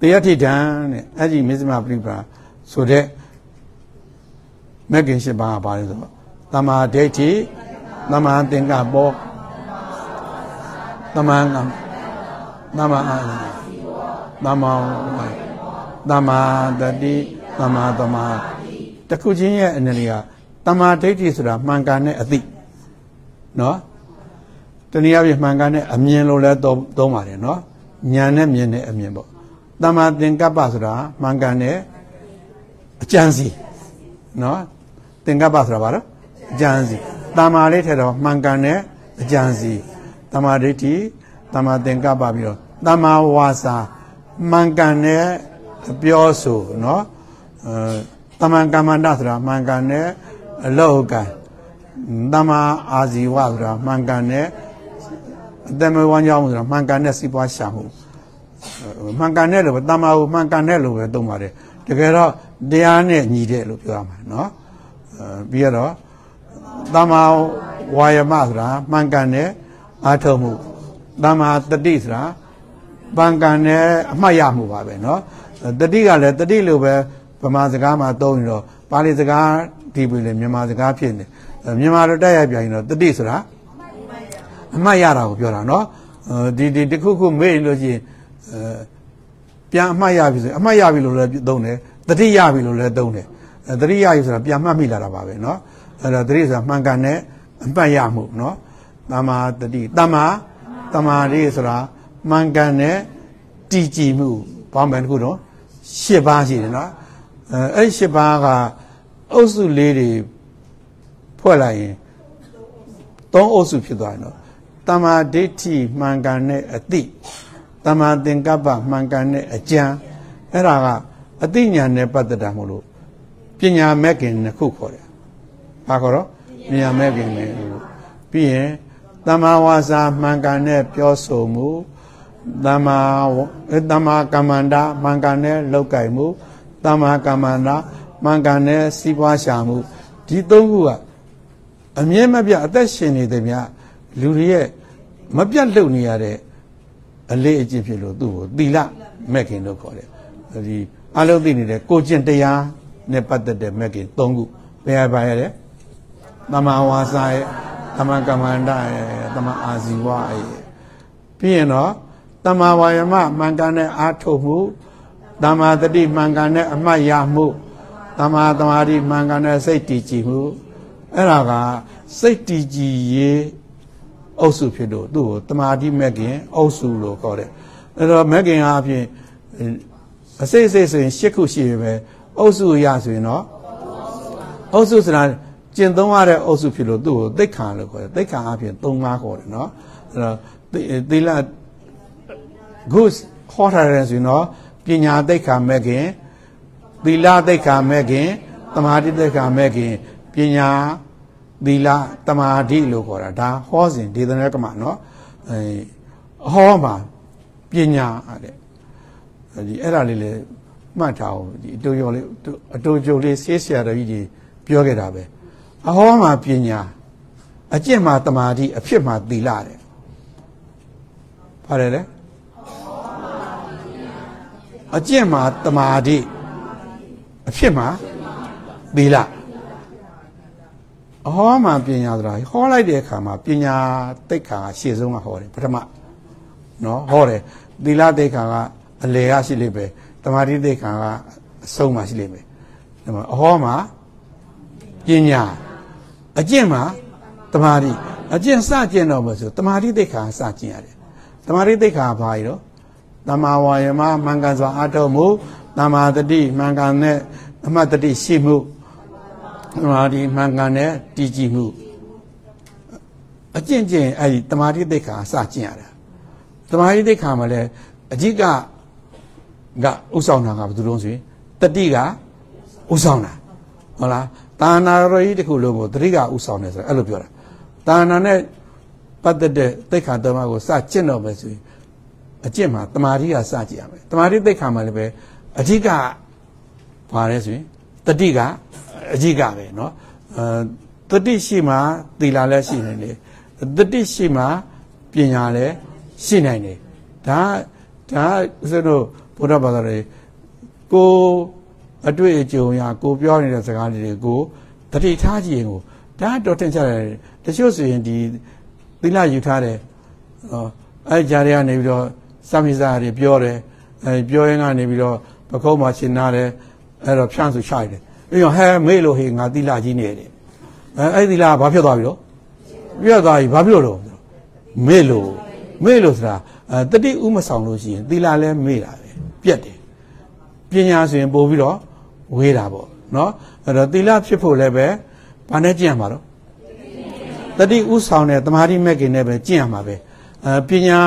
တရားထိတံတဲ့အဲ့ဒီမစ္စမပရိပရာဆိုတဲ့မဂ္ဂင်၈ပါးကဘာလဲဆိုတော့တမဟာဒိဋ္ဌိတမဟာသင်္ကပ္ပောတမဟာကတမဟာအာတမဟာတမာတတိတမာတမာ တခုချင်းရဲ့အနေနဲ့ကတမာဒိဋ္ဌိဆိုတာမှန်ကန်တဲ့အသိနော်တနည်းအားဖြင့်မှန်ကန်တဲ့အမြင်လို့လည်းသုံးသုံးပါတယ်နော်ဉာဏ်နဲ့မြင်တဲ့အမြင်ပေါ့တမာသင်္ကပ္ပဆိုတာမှန်ကန်တဲ့အကျဉ်းစီနော်သင်္ကပ္ပဆိုတာဘာလို့အကျဉ်းစီတမာလေးထဲတော့မှန်ကန်တဲ့အကျဉ်းစီတမာဒိဋ္ဌိတမာသင်္ကပ္ပပြီးတော့တမာဝါစာမှန်ကန်တဲ့အပြောဆိုနော်အဲ တမန်ကမ္မန္တဆိုတာမှန်ကန်တဲ့အလောကံတမာအာဇီဝဆိုတာမှန်ကန်တဲ့အတမဝမ်းကြောင်းဆိုတာမှန်ကန်တဲ့စီးပွားရှာမှုမှန်ကန်တဲ့လို့ပဲတမာကိုမှန်ကန်တဲ့လို့ပဲသုံးပါတယ်တကယ်တော့တရားနဲ့ညီတဲ့လို့ပြောရမှာเนาะအဲပြီးတော့တမာဝါယမဆိုတာမှန်ကန်တဲ့အာထုံမှုတမာတတိဆိုတာပန်ကန်တဲ့အမှတ်ရမှုပါပဲเนาะတတိကလည်းတတိလို့ပဲ ဗမာစကားမှာသုံးနေတော့ပါဠိစကားဒီပြီလေမြန်မာစကားဖြစ်နေမြန်မာလိုတိုက်ရိုက်ပြန်ရင်တော့တတိဆိုတာအမှတ်ရတာကိုပြောတာနော်ဒီဒီတခုခုမေ့လို့ရှိရင်ပြန်အမှတ်ရပြီဆိုအမှတ်ရပြီလို့လည်းသုံးတယ်တတိရပြီလို့လည်းသုံးတယ်တတိရပြီဆိုတာပြန်မှတ်မိလာတာပါပဲနော်အဲ့တော့တတိဆိုတာမှန်ကန်တဲ့အမှတ်ရမှုနော်တမာတတိတမာတမာတိဆိုတာမှန်ကန်တဲ့တည်ကြည်မှုဘောင်းဘန်တခုတော့၈ပါးရှိတယ်နော် အဲ့ရှစ်ပါးကအုပ်စုလေးတွေဖွဲ့လိုက်ရင်သုံးအုပ်စုဖြစ်သွားတယ်နော်တမာဒိဋ္ဌိမှန်ကန်တဲ့အတိတမာသင်္ကပ္ပမှန်ကန်တဲ့အကြံအဲ့ဒါကအတိညာနဲ့ပတ်သက်တာမဟုတ်လို့ပညာမဲ့ခင်နှစ်ခုခေါ်တယ်။ဘာခေါ်တော့ပညာမဲ့ခင်ပဲလို့ပြီးရင်တမာဝါစာမှန်ကန်တဲ့ပြောဆိုမှုတမာတမာကမ္မန္တာမှန်ကန်တဲ့လောက်ကင်မှု တမာကမ္မန္တာမှန်ကန်တဲ့စီးပွားရှာမှုဒီသုံးခုကအမြဲမပြတ်အသက်ရှင်နေတဲ့မြတ်လူတွေရဲ့မပြတ်လှုပ်နေရတဲ့အလေးအကျင့်ဖြစ်လို့သူ့ကိုသီလမဲ့ခင်လို့ခေါ်တယ်ဒီအလုံးသိနေတဲ့ကိုကျင့်တရားနဲ့ပတ်သက်တဲ့မဲ့ခင်၃ခုဘယ်ဟာပါရလဲတမဝါစာရဲ့တမကမ္မန္တရဲ့တမအာဇီဝရဲ့ပြီးရင်တော့တမဝါယမမှန်ကန်တဲ့အာထုတ်မှု တမတတိမှန်ကန်တဲ့အမှတ်ရမှုတမသမာဓိမှန်ကန်တဲ့စိတ်တည်ကြည်မှုအဲ့ဒါကစိတ်တည်ကြည်ရေးအုပ်စုဖြစ်လို့သူ့ကိုတမာတိမက်ကင်အုပ်စုလို့ခေါ်တယ်အဲ့တော့မက်ကင်အားဖြင့်အစိတ်စိတ်ဆိုရင်၈ခုရှိရပဲအုပ်စုရဆိုရင်တော့အုပ်စုဆိုတာကျင့်သုံးရတဲ့အုပ်စုဖြစ်လို့သူ့ကိုသိက္ခာလို့ခေါ်တယ်သိက္ခာအားဖြင့်၃ပါးခေါ်တယ်နော်အဲ့တော့သီလခုဟောထားတယ်ဆိုရင်တော့ ပညာသိက္ခာမက်ကင်သီလသိက္ခာမက်ကင်သမာဓိသိက္ခာမက်ကင်ပညာသီလတမာဓိလို့ခေါ်တာဒါဟောစဉ်ဒေသနာကမနော်အဲဟောမှာပညာတဲ့ဒီအဲ့ဒါလေးလေမှတ်ထားအောင်ဒီအတူရောလေးအတူကြုံလေးဆေးဆရာတော်ကြီးကြီးပြောခဲ့တာပဲအဟောမှာပညာအကျင့်မှာတမာဓိအဖြစ်မှာသီလတဲ့ပါတယ်လေ အကျင့်မှာတမာဓိအဖြစ်မှာသီလအဟောမှပညာဆိုတာဟောလိုက်တဲ့အခါမှာပညာတိတ်ခါရှေ့ဆုံးကဟောတယ်ပထမနော်ဟောတယ်သီလတိတ်ခါကအလေကရှိလိမ့်မယ်တမာတိတိတ်ခါကအဆုံးမှရှိလိမ့်မယ်ဒါမှအဟောမှာပညာအကျင့်မှာတမာတိအကျင့်စကျင့်တော့မယ်ဆိုတမာတိတိတ်ခါစကျင့်ရတယ်တမာတိတိတ်ခါဘာကြီးတော့ တမာဝါယမမှန်ကန်စွာအထောက်မှုတမာတတိမှန်ကန်တဲ့အမှတ်တတိရှိမှုသမာဓိမှန်ကန်တဲ့တည်ကြည်မှုအကျင့်ကျင့်အဲ့ဒီတမာဓိသိက္ခာစကျင့်ရတာတမာဓိသိက္ခာမှာလည်းအဓိကကဥဆောင်တာကဘယ်သူလုံးဆိုရင်တတိကဥဆောင်တာဟုတ်လားတာနာရကြီးတခုလုံးကိုတတိကဥဆောင်တယ်ဆိုအဲ့လိုပြောတာတာနာနဲ့ပတ်သက်တဲ့သိက္ခာတမကိုစကျင့်တော့မယ်ဆိုရင် အကျင့်မှာတမာဓိကစကြည့်ရမယ်တမာဓိသိက္ခာမှာလည်းပဲအဓိကဘာလဲဆိုရင်တတိကအကြီးကပဲเนาะအဲတတိရှိမှသီလလည်းရှိနိုင်တယ်တတိရှိမှပညာလည်းရှိနိုင်တယ်ဒါဒါဆိုတော့ဘုရားဘာသာတွေကိုအတွေ့အကြုံရကိုပြောနေတဲ့စကားတွေကိုတတိထားကြည့်ရင်ကိုဒါတော့တင်ချတယ်တချို့ဆိုရင်ဒီသီလယူထားတယ်အဲကြားရကနေပြီးတော့ စမိစာတွေပြောတယ်အဲပြောရင်ကနေပြီးတော့ပကုံးမှာရှင်းနာတယ်အဲ့တော့ဖြန့်ဆိုရှိုက်တယ်ပြီးတော့ဟဲမေ့လို့ဟေးငါသီလကြီးနေတယ်အဲအဲ့သီလကဘာဖြစ်သွားပြီတော့ပြတ်သွားပြီဘာဖြစ်လို့တော့မေ့လို့မေ့လို့ဆိုတာအဲတတိဥမဆောင်လို့ရှိရင်သီလလည်းမေ့တာပဲပြတ်တယ်ပညာဆိုရင်ပို့ပြီးတော့ဝေးတာပေါ့နော်အဲ့တော့သီလဖြစ်ဖို့လည်းပဲဘာနဲ့ကြည့်ရမှာတော့တတိဥဆောင်တဲ့တမာတိမဲ့ခင်နဲ့ပဲကြည့်ရမှာပဲအဲပညာ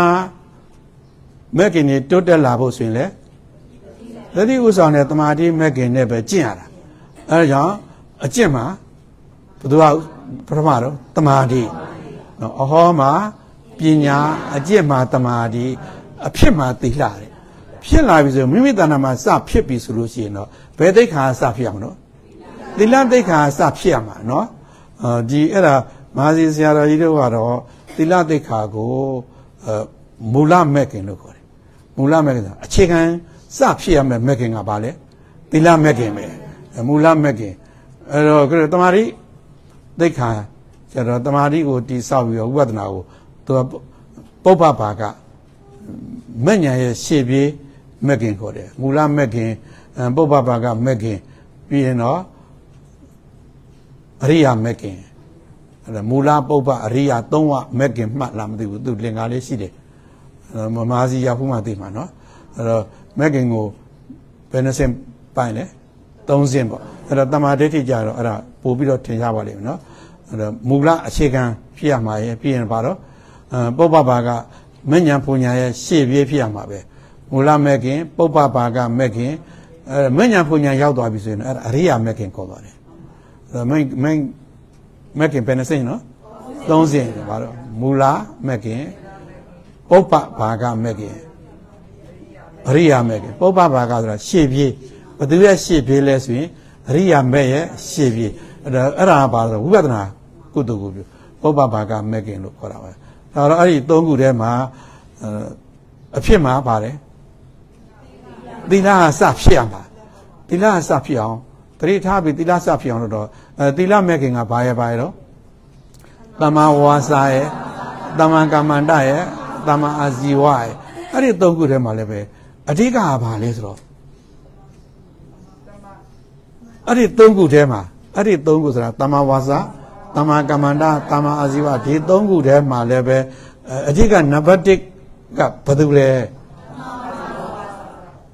မဲ့ခင်တွေတိုးတက်လာဖို့ဆိုရင်လည်းတတိဥဆောင်တဲ့တမာတိမဲ့ခင်နဲ့ပဲကြည့်ရတာအဲဒါကြောင့်အကျင့်မှာဘယ်သူကပထမတော့တမာတိနော်အဟောမှာပညာအကျင့်မှာတမာတိအဖြစ်မှာသီလတဲ့ဖြစ်လာပြီဆိုမိမိတဏ္ဍာမှာစဖြစ်ပြီဆိုလို့ရှိရင်တော့ဘယ်သိက္ခာစဖြစ်အောင်နော်သီလသိက္ခာစဖြစ်ရမှာနော်အာဒီအဲ့ဒါမဟာစီဆရာတော်ကြီးတို့ကတော့သီလသိက္ခာကိုအဲမူလမဲ့ခင်လို့ခေါ်တယ် မူလမဲ့ခင်ဆိုတာအခြေခံစဖြစ်ရမယ်မဲ့ခင်ကဘာလဲသီလမဲ့ခင်ပဲမူလမဲ့ခင်အဲ့တော့ကတမာရီသိက္ခာကျတော့တမာရီကိုတိဆောက်ပြီးတော့ဥပဒနာကိုသူကပုပ္ပဘာကမဲ့ညာရဲ့ရှေ့ပြေးမဲ့ခင်ခေါ်တယ်မူလမဲ့ခင်ပုပ္ပဘာကမဲ့ခင်ပြီးရင်တော့အရိယာမဲ့ခင်အဲ့ဒါမူလပုပ္ပအရိယာသုံးဝမဲ့ခင်မှတ်လားမသိဘူးသူလင်္ကာလေးရှိတယ် မမာစီရဖူးမှသိမှာနော်အဲ့တော့မဲ့ခင်ကိုဘယ်နှစင်ပိုင်းလဲသုံးစင်ပေါ့အဲ့တော့တမာဒိဋ္ဌိကြတော့အဲ့ဒါပို့ပြီးတော့ထင်ရှားပါလိမ့်မယ်နော်အဲ့တော့မူလအခြေခံဖြစ်ရမှာရဲ့ပြီးရင်ပါတော့အဲပုပ္ပဘာကမဉ္ဇဉ်ပူညာရဲ့ရှေ့ပြေးဖြစ်ရမှာပဲမူလမဲ့ခင်ပုပ္ပဘာကမဲ့ခင်အဲမဉ္ဇဉ်ပူညာရောက်သွားပြီဆိုရင်အဲ့ဒါအရိယာမဲ့ခင်ခေါ်ပါတယ်အဲ့မင်းမင်းမဲ့ခင်ဘယ်နှစင်နော်သုံးစင်ပါတော့မူလမဲ့ခင် ပုပ္ပဘာကမဲ့ခင်အရိယာမဲ့ခင်ပုပ္ပဘာကဆိုတာရှေ့ပြေးဘသူရဲ့ရှေ့ပြေးလဲဆိုရင်အရိယာမဲ့ရဲ့ရှေ့ပြေးအဲ့ဒါအဲ့ဒါပါတော့ဝိပဿနာကုသိုလ်ကိုပြုပုပ္ပဘာကမဲ့ခင်လို့ခေါ်တာပါဒါတော့အဲ့ဒီသုံးခုထဲမှာအဖြစ်မှာပါတယ်သီလကစဖြစ်ရမှာသီလကစဖြစ်အောင်တတိထားပြီးသီလစဖြစ်အောင်လို့တော့အဲသီလမဲ့ခင်ကဘာရဲ့ဘာရဲ့တော့တမဝါစာရဲ့တမကမ္မန္တရဲ့ တမအာဇီဝရဲ့အဲ့ဒီသုံးခုထဲမှာလည်းပဲအဓိကကဘာလဲဆိုတော့အဲ့ဒီသုံးခုထဲမှာအဲ့ဒီသုံးခုဆိုတာတမဝါစာတမကမ္မန္တတမအာဇီဝဒီသုံးခုထဲမှာလည်းပဲအဓိကနံပါတ်1ကဘာတူလဲ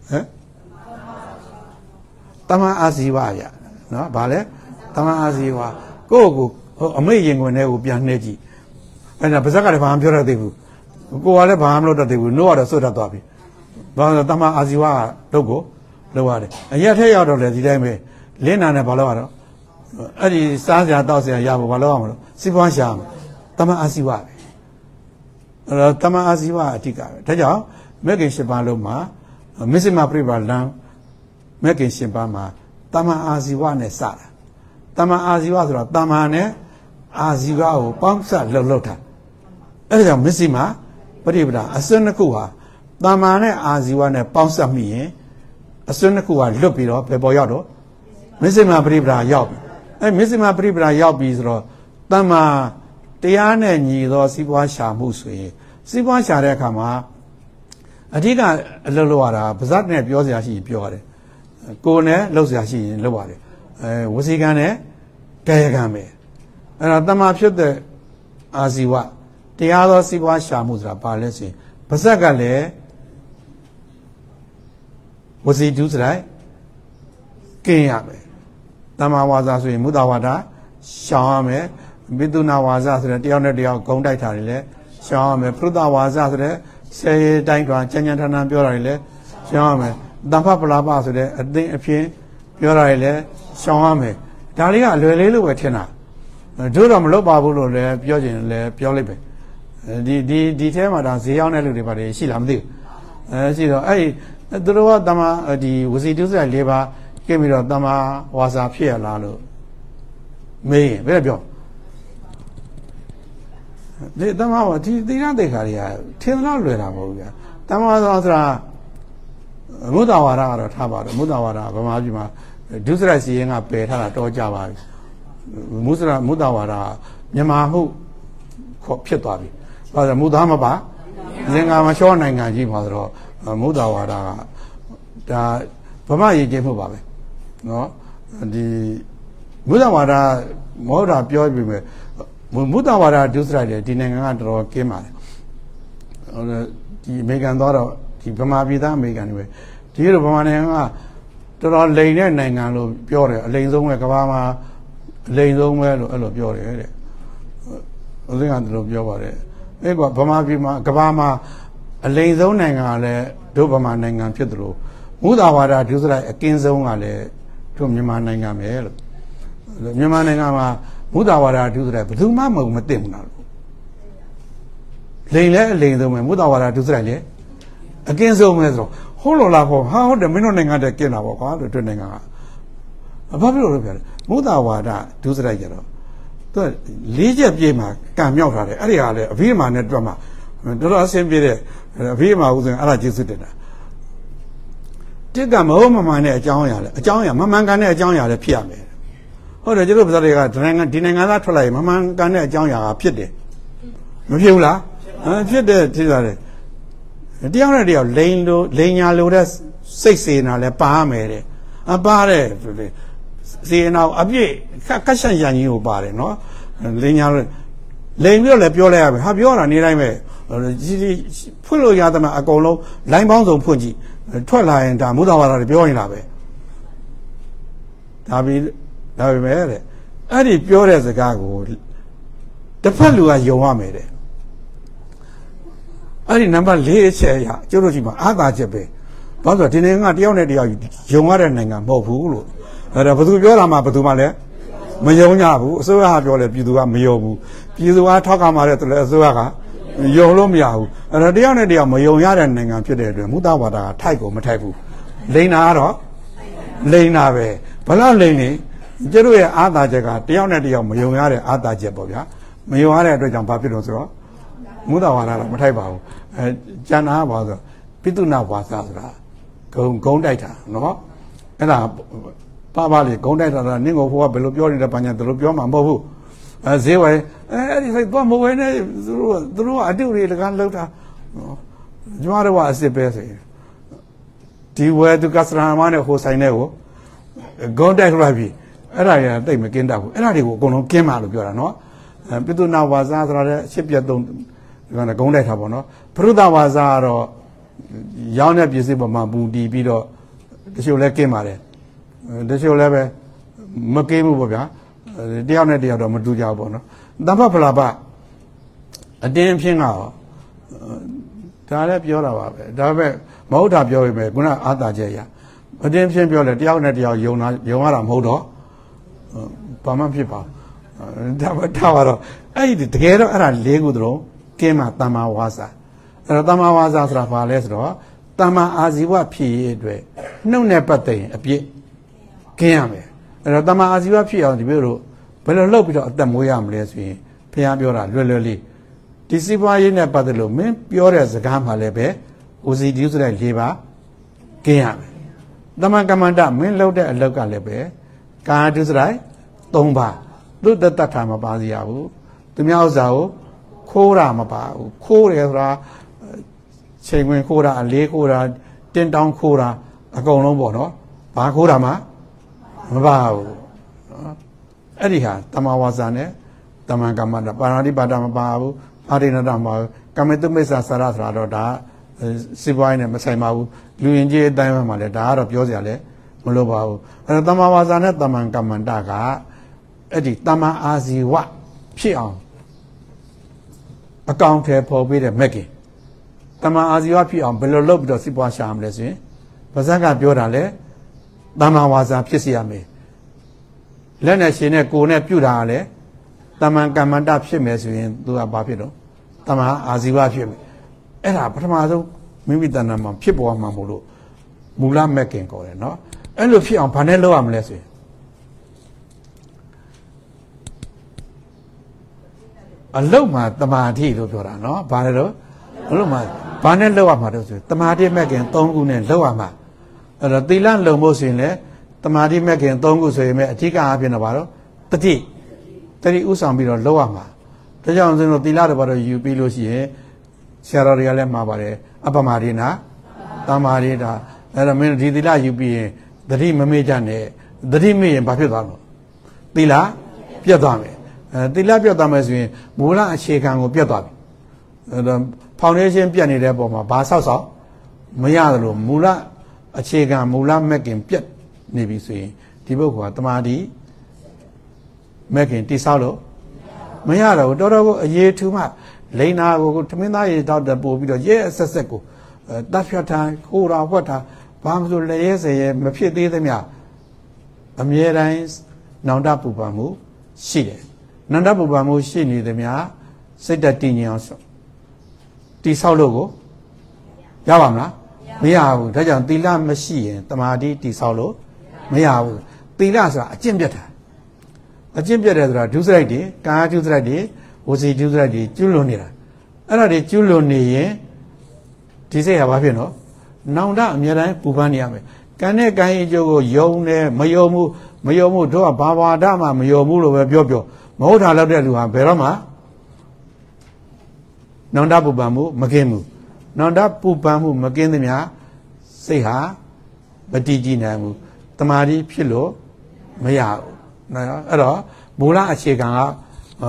ဟမ်တမအာဇီဝရနော်ဗာလဲတမအာဇီဝကိုယ့်ကိုဟိုအမိတ်ရင်ခွင်ထဲကိုပြန်နှဲကြည့်အဲ့ဒါပါဇက်ကလည်းဘာမှပြောရသေးဘူး ကိုကလည်းဘာမှမလုပ်တတ်သေးဘူးနှုတ်ကတော့ဆွတ်တတ်သွားပြီဘာလို့တမအာဇီဝတို့ကိုလောက်ရတယ်အရက်ထက်ရောက်တော့လေဒီတိုင်းပဲလင်းနာနဲ့ဘာလို့ရတော့အဲ့ဒီစားစရာတောက်စရာရဖို့ဘာလို့ရမလို့စီးပွားရှာမှာတမအာဇီဝပဲအဲ့တော့တမအာဇီဝအဓိကပဲဒါကြောင့်မဂ္ဂင်၈ပါးလုံးမှာမစ္စမပြိပါလံမဂ္ဂင်၈ပါးမှာတမအာဇီဝနဲ့စတာတမအာဇီဝဆိုတော့တမနဲ့အာဇီဝကိုပေါင်းစပ်လှုပ်လှုပ်တာအဲ့ဒါကြောင့်မစ္စမ ပရိပဒါအစွန်းတစ်ခုဟာတမနဲ့အာဇီဝနဲ့ပေါင်းစပ်မိရင်အစွန်းတစ်ခုဟာလွတ်ပြီးတော့ဘယ်ပေါ်ရောက်တော့မစ္စမပရိပဒါရောက်ပြီအဲမစ္စမပရိပဒါရောက်ပြီဆိုတော့တမတရားနဲ့ညီသောစီးပွားရှာမှုဆိုရင်စီးပွားရှာတဲ့အခါမှာအဓိကအလုပ်လုပ်ရတာပါဇက်နဲ့ပြောစရာရှိရင်ပြောရတယ်ကိုယ်နဲ့လှုပ်စရာရှိရင်လှုပ်ရတယ်အဲဝစီကံနဲ့ကာယကံပဲအဲ့တော့တမဖြစ်တဲ့အာဇီဝ တရားသောစီးပွားရှာမှုဆိုတာဘာလဲဆိုရင်ပါဇက်ကလည်းဝစီဒုစရိုက်ကင်းရမယ်တမဝါစာဆိုရင်မုဒ္ဒဝါဒရှောင်ရမယ်မိတုနာဝါစာဆိုတဲ့တယောက်နဲ့တယောက်ဂုံတိုက်တာတွေလည်းရှောင်ရမယ်ပရုဒဝါစာဆိုတဲ့ဆယ်ရတိုင်းတွာကျန်ကျန်ထန်ထန်ပြောတာတွေလည်းရှောင်ရမယ်တမ္ဖပလာပဆိုတဲ့အသိအဖြစ်ပြောတာတွေလည်းရှောင်ရမယ်ဒါလေးကအလွယ်လေးလို့ပဲထင်တာတို့တော့မလုပ်ပါဘူးလို့လည်းပြောချင်လည်းပြောလိုက်ပဲ ဒီဒီဒီထဲမှာဒါဈေးရောက်တဲ့လူတွေပါတယ်ရှိလားမသိဘူးအဲရှိတော့အဲ့သူတို့ကတမဒီဝစီတုစရိုက်၄ပါးကျင့်ပြီးတော့တမဝါစာဖြစ်ရလားလို့မေးရင်ဘယ်ပြောဒီတမဝဒီသီလတေခါတွေကထင်တော့လွယ်တာမဟုတ်ဘူးဗျာတမဝါစာဆိုတာမုဒ္ဒဝါဒကတော့ထားပါတယ်မုဒ္ဒဝါဒဗမာပြည်မှာဒုစရိုက်စီရင်ကပယ်ထားတာတော့ကြပါပြီမုစရမုဒ္ဒဝါဒမြန်မာမှုခေါ်ဖြစ်သွားပြီ ဘာလို့မုဒ္ဒမပါလင်္ကာမလျှောနိုင်ငံကြီးမှာဆိုတော့မုဒ္ဒဝါဒကဒါဗမာရည်ကျင်းမှုပါပဲနော်ဒီမုဒ္ဒဝါဒမောဒပြောပြီးမယ်မုဒ္ဒဝါဒဒုစရိုက်တယ်ဒီနိုင်ငံကတော်တော်ကင်းပါတယ်ဟိုဒီအမေရိကန်သွားတော့ဒီဗမာပြည်သားအမေရိကန်တွေပဲဒီလိုဗမာနိုင်ငံကတော်တော်လိန်တဲ့နိုင်ငံလို့ပြောတယ်အလိန်ဆုံးပဲကမ္ဘာမှာအလိန်ဆုံးပဲလို့အဲ့လိုပြောတယ်တဲ့ဦးစင်းကဒီလိုပြောပါတယ် အဲ့ကဗမာပြည်မှာကမ္ဘာမှာအလိန်ဆုံးနိုင်ငံကလည်းဒုဗမာနိုင်ငံဖြစ်တယ်လို့မုဒ္ဒဝါဒဒုစရိုက်အကင်းဆုံးကလည်းတို့မြန်မာနိုင်ငံပဲလို့မြန်မာနိုင်ငံမှာမုဒ္ဒဝါဒဒုစရိုက်ဘယ်သူမှမဟုတ်မသိဘူးလားလို့လိန်လဲအလိန်ဆုံးပဲမုဒ္ဒဝါဒဒုစရိုက်လဲအကင်းဆုံးပဲဆိုတော့ဟုတ်လို့လားပေါ့ဟာဟုတ်တယ်မင်းတို့နိုင်ငံတည်းกินတာပေါ့ကွာတို့တို့နိုင်ငံကဘာဖြစ်လို့လဲပြောတယ်မုဒ္ဒဝါဒဒုစရိုက်ကြတော့ သူကလေးချက်ပြေးမှာကံမြောက်ထားတယ်အဲ့ဒီဟာလေအဘိဓမ္မာနဲ့တွက်မှာတော်တော်အဆင်ပြေတဲ့အဘိဓမ္မာဥစဉ်အဲ့ဒါကျေးဇူးတင်တာတစ်ကမဟုတ်မမှန်တဲ့အကြောင်းအရာလေအကြောင်းအရာမမှန်ကန်တဲ့အကြောင်းအရာလေဖြစ်ရမယ်ဟုတ်တယ်ကျတို့ပဇာတွေကဒီနိုင်ငံဒီနိုင်ငံသားထွက်လာရင်မမှန်ကန်တဲ့အကြောင်းအရာကဖြစ်တယ်မဖြစ်ဘူးလားဟမ်ဖြစ်တယ်ဖြစ်ရတယ်တယောက်နဲ့တယောက်လိန်လို့လိန်ညာလို့တဲ့စိတ်စေနာလဲပါမယ်တဲ့အပါတဲ့ စေနာအပြည့်ကတ်ဆက်ရန်ကြီးကိုပါတယ်နော်လိန်ညာလို့လိန်ပြီးတော့လည်းပြောလိုက်ရမယ်ဟာပြောတာနေတိုင်းပဲကြီးကြီးဖွင့်လို့ရသမျှအကုန်လုံးလိုင်းပေါင်းစုံဖွင့်ကြည့်ထွက်လာရင်ဒါမုဒ္ဒဝါဒတွေပြောရင်လာပဲဒါပြီးဒါပေမဲ့တဲ့အဲ့ဒီပြောတဲ့စကားကိုတစ်ဖက်လူကယုံရမယ်တဲ့အဲ့ဒီနံပါတ်၄အချက်အရကျတို့ဒီမှာအာသာချက်ပဲဘာလို့ဆိုဒီနိုင်ငံကတယောက်နဲ့တယောက်ယုံရတဲ့နိုင်ငံမဟုတ်ဘူးလို့ အဲ့ဒါဘယ်သူပြောတာမှဘယ်သူမှလည်းမယုံကြဘူးအစိုးရကပြောလဲပြည်သူကမယုံဘူးပြည်သူကထောက်ခံပါတယ်ဆိုလဲအစိုးရကယုံလို့မရဘူးအဲ့တော့တယောက်နဲ့တယောက်မယုံရတဲ့နိုင်ငံဖြစ်တဲ့အတွက်မုသဝါဒကထိုက်ကိုမထိုက်ဘူးလိန်နာကတော့လိန်နာပဲဘလောက်လိန်နေကျတို့ရဲ့အာသာချက်ကတယောက်နဲ့တယောက်မယုံရတဲ့အာသာချက်ပေါ့ဗျာမယုံရတဲ့အတွက်ကြောင့်ဘာဖြစ်လို့ဆိုတော့မုသဝါဒတော့မထိုက်ပါဘူးအဲကျန်တာကဘာဆိုပိတုနာဝါစာဆိုတာဂုံဂုံတိုက်တာနော်အဲ့ဒါ ပါပါလေဂုံတိုက်တာကနင့်ကိုဘုရားဘယ်လိုပြောနေတယ်ဘာညာဘယ်လိုပြောမှာမဟုတ်ဘူးအဲဈေးဝယ်အဲအဲ့ဒီဆိုင်တော့မဝယ်နဲ့သူတို့သူတို့ကအတုတွေတကားလောက်တာနော်ကျမတို့ကအစ်စ်ပဲဆိုရင်ဒီဝယ်သူကစတရာမနဲ့ဟိုဆိုင်နဲ့ကိုဂုံတိုက်လိုက်ပြီအဲ့ဒါရတိတ်မကင်းတတ်ဘူးအဲ့ဒါတွေကိုအကုန်လုံးကင်းပါလို့ပြောတာနော်အဲပိတုနာဝါစာဆိုတာလည်းအရှစ်ပြတ်သုံးဒီကနေ့ဂုံတိုက်တာပေါ့နော်ပရုဒဝါစာကတော့ရောင်းတဲ့ပစ္စည်းပေါ်မှာပူတည်ပြီးတော့တချို့လည်းကင်းပါတယ် တချို့လည်းပဲမကင်းဘူးပေါ့ဗျာတယောက်နဲ့တယောက်တော့မတူကြဘူးပေါ့နော်တမ္ပဖလာပအတင်းဖြင်းကရောဒါလည်းပြောတာပါပဲဒါပေမဲ့မဟုတ်တာပြောပေမဲ့ခုနအာသာချက်ရအတင်းဖြင်းပြောလဲတယောက်နဲ့တယောက်ယုံတာယုံရတာမဟုတ်တော့ဘာမှဖြစ်ပါဒါပဲထားပါတော့အဲ့ဒီတကယ်တော့အဲ့ဒါလေးခုသလုံးကင်းမှာတမ္မာဝါစာအဲ့တော့တမ္မာဝါစာဆိုတာဘာလဲဆိုတော့တမ္မာအာဇီဝဖြစ်ရေးအတွက်နှုတ်နဲ့ပတ်သက်ရင်အပြစ် ကင်းရမယ်အဲ့တော့တမ္မာအာဇီဝဖြစ်အောင်ဒီမျိုးတို့ဘယ်လိုလုပ်ပြီးတော့အသက်မွေးရမလဲဆိုရင်ဘုရားပြောတာလွယ်လွယ်လေးဒီစီးပွားရေးနဲ့ပတ်သက်လို့မင်းပြောတဲ့စကားမှလည်းပဲ OCD ဆိုတဲ့၄ပါးကင်းရမယ်တမန်ကမ္မန္တမင်းလုပ်တဲ့အလုပ်ကလည်းပဲကာဒုစရိုက်၃ပါးသူတတ္ထာမပါစီရဘူးသူများဥစ္စာကိုခိုးတာမပါဘူးခိုးတယ်ဆိုတာချိန်ဝင်ခိုးတာအလေးခိုးတာတင်တောင်းခိုးတာအကုန်လုံးပေါ့နော်ဘာခိုးတာမှ မပါဘူးနော်အဲ့ဒီဟာတမဝါစာနဲ့တမန်ကမ္မန္တပါဏာတိပါဒမပါဘူးအာရိဏတမပါဘူးကမေတုမိစ္ဆာစာရဆိုတာတော့ဒါစီပွားရေးနဲ့မဆိုင်ပါဘူးလူရင်ကြီးအတိုင်းမှာလည်းဒါကတော့ပြောစရာလည်းမလိုပါဘူးအဲ့တော့တမဝါစာနဲ့တမန်ကမ္မန္တကအဲ့ဒီတမန်အာဇီဝဖြစ်အောင်အကောင့်ထဲပေါ်ပေးတဲ့မက်ကင်တမန်အာဇီဝဖြစ်အောင်ဘယ်လိုလုပ်ပြီးတော့စီပွားရှာမလဲဆိုရင်ဗဇက်ကပြောတာလေ တမန်ဝါစာဖြစ်စီရမယ်လက်နဲ့ရှင်နဲ့ကိုယ်နဲ့ပြုတာကလည်းတမန်ကမ္မန္တဖြစ်မယ်ဆိုရင်သူကဘာဖြစ်တော့တမန်အာဇီဝဖြစ်မယ်အဲ့ဒါပထမဆုံးမိမိတဏ္ဍာမှာဖြစ်ပေါ်မှာမို့လို့မူလမက်ကင်ခေါ်တယ်နော်အဲ့လိုဖြစ်အောင်ဘာနဲ့လုပ်ရမလဲဆိုရင်အလုတ်မှာတမာတိလို့ပြောတာနော်ဘာလဲတော့အလုတ်မှာဘာနဲ့လောက်ရမှာတော့ဆိုတမာတိမက်ကင်၃ခုနဲ့လောက်ရမှာ အဲ့တော့သီလလုံဖို့ဆိုရင်လည်းတမာတိမက်ကင်၃ခုဆိုရင်ပဲအဓိကအားဖြင့်တော့ဘာတော့တတိတတိဥဆောင်ပြီးတော့လောက်ရမှာဒါကြောင့်ကျွန်တော်သီလတွေဘာတော့ယူပြီးလို့ရှိရင်ဆရာတော်တွေကလည်းမှာပါတယ်အပမရိနာတမာရိတာအဲ့တော့မင်းဒီသီလယူပြီးရင်သတိမမေ့ကြနဲ့သတိမေ့ရင်ဘာဖြစ်သွားမလဲသီလပြတ်သွားမယ်အဲသီလပြတ်သွားမယ်ဆိုရင်မူလအခြေခံကိုပြတ်သွားပြီအဲ့တော့ဖောင်ဒေးရှင်းပြတ်နေတဲ့ပုံမှာဘာဆောက်ဆောက်မရသလိုမူလ အခြေခံမူလမက်ကင်ပြတ်နေပြီဆိုရင်ဒီပုဂ္ဂိုလ်ကတမာတိမက်ကင်တိဆောက်လို့မရတော့ဘူးတော်တော်ကိုအရေးထူးမှလိန်နာကိုထမင်းသားရေတောက်တဲ့ပို့ပြီးတော့ရဲအဆက်ဆက်ကိုအဲတတ်ဖြတ်ထားခိုးတာဝှက်တာဘာမှမဆိုလည်းရဲစေရဲမဖြစ်သေးသမျှအမြဲတမ်းနောင်တပူပန်မှုရှိတယ်နန္ဒပူပန်မှုရှိနေသမျှစိတ်တတည်ငြိမ်အောင်တိဆောက်လို့ကိုရပါမလား မရဘူးဒါကြောင့်သီလမရှိရင်တမာတိတိဆောက်လို့မရဘူးသီလဆိုတာအကျင့်ပြတ်တာအကျင့်ပြတ်တယ်ဆိုတာဒုစရိုက်တွေကာယဒုစရိုက်တွေဝစီဒုစရိုက်တွေကျွလွန်နေတာအဲ့ဒါတွေကျွလွန်နေရင်ဒီစိတ်ကဘာဖြစ်နော်နောင်တအမြဲတမ်းပူပန်းနေရမယ်ကံနဲ့ကံရဲ့အကျိုးကိုယုံတယ်မယုံဘူးမယုံဘူးတို့ကဘာဘာဒမှမယုံဘူးလို့ပဲပြောပြောမဟုတ်တာလောက်တဲ့လူဟာဘယ်တော့မှနောင်တပူပန်မှုမကင်းဘူး နောင်တပူပန်မှုမကင်းသမျှစိတ်ဟာမတည်ကြည်နိုင်ဘူးတမာတိဖြစ်လို့မရဘူးနော်အဲ့တော့မူလအခြေခံက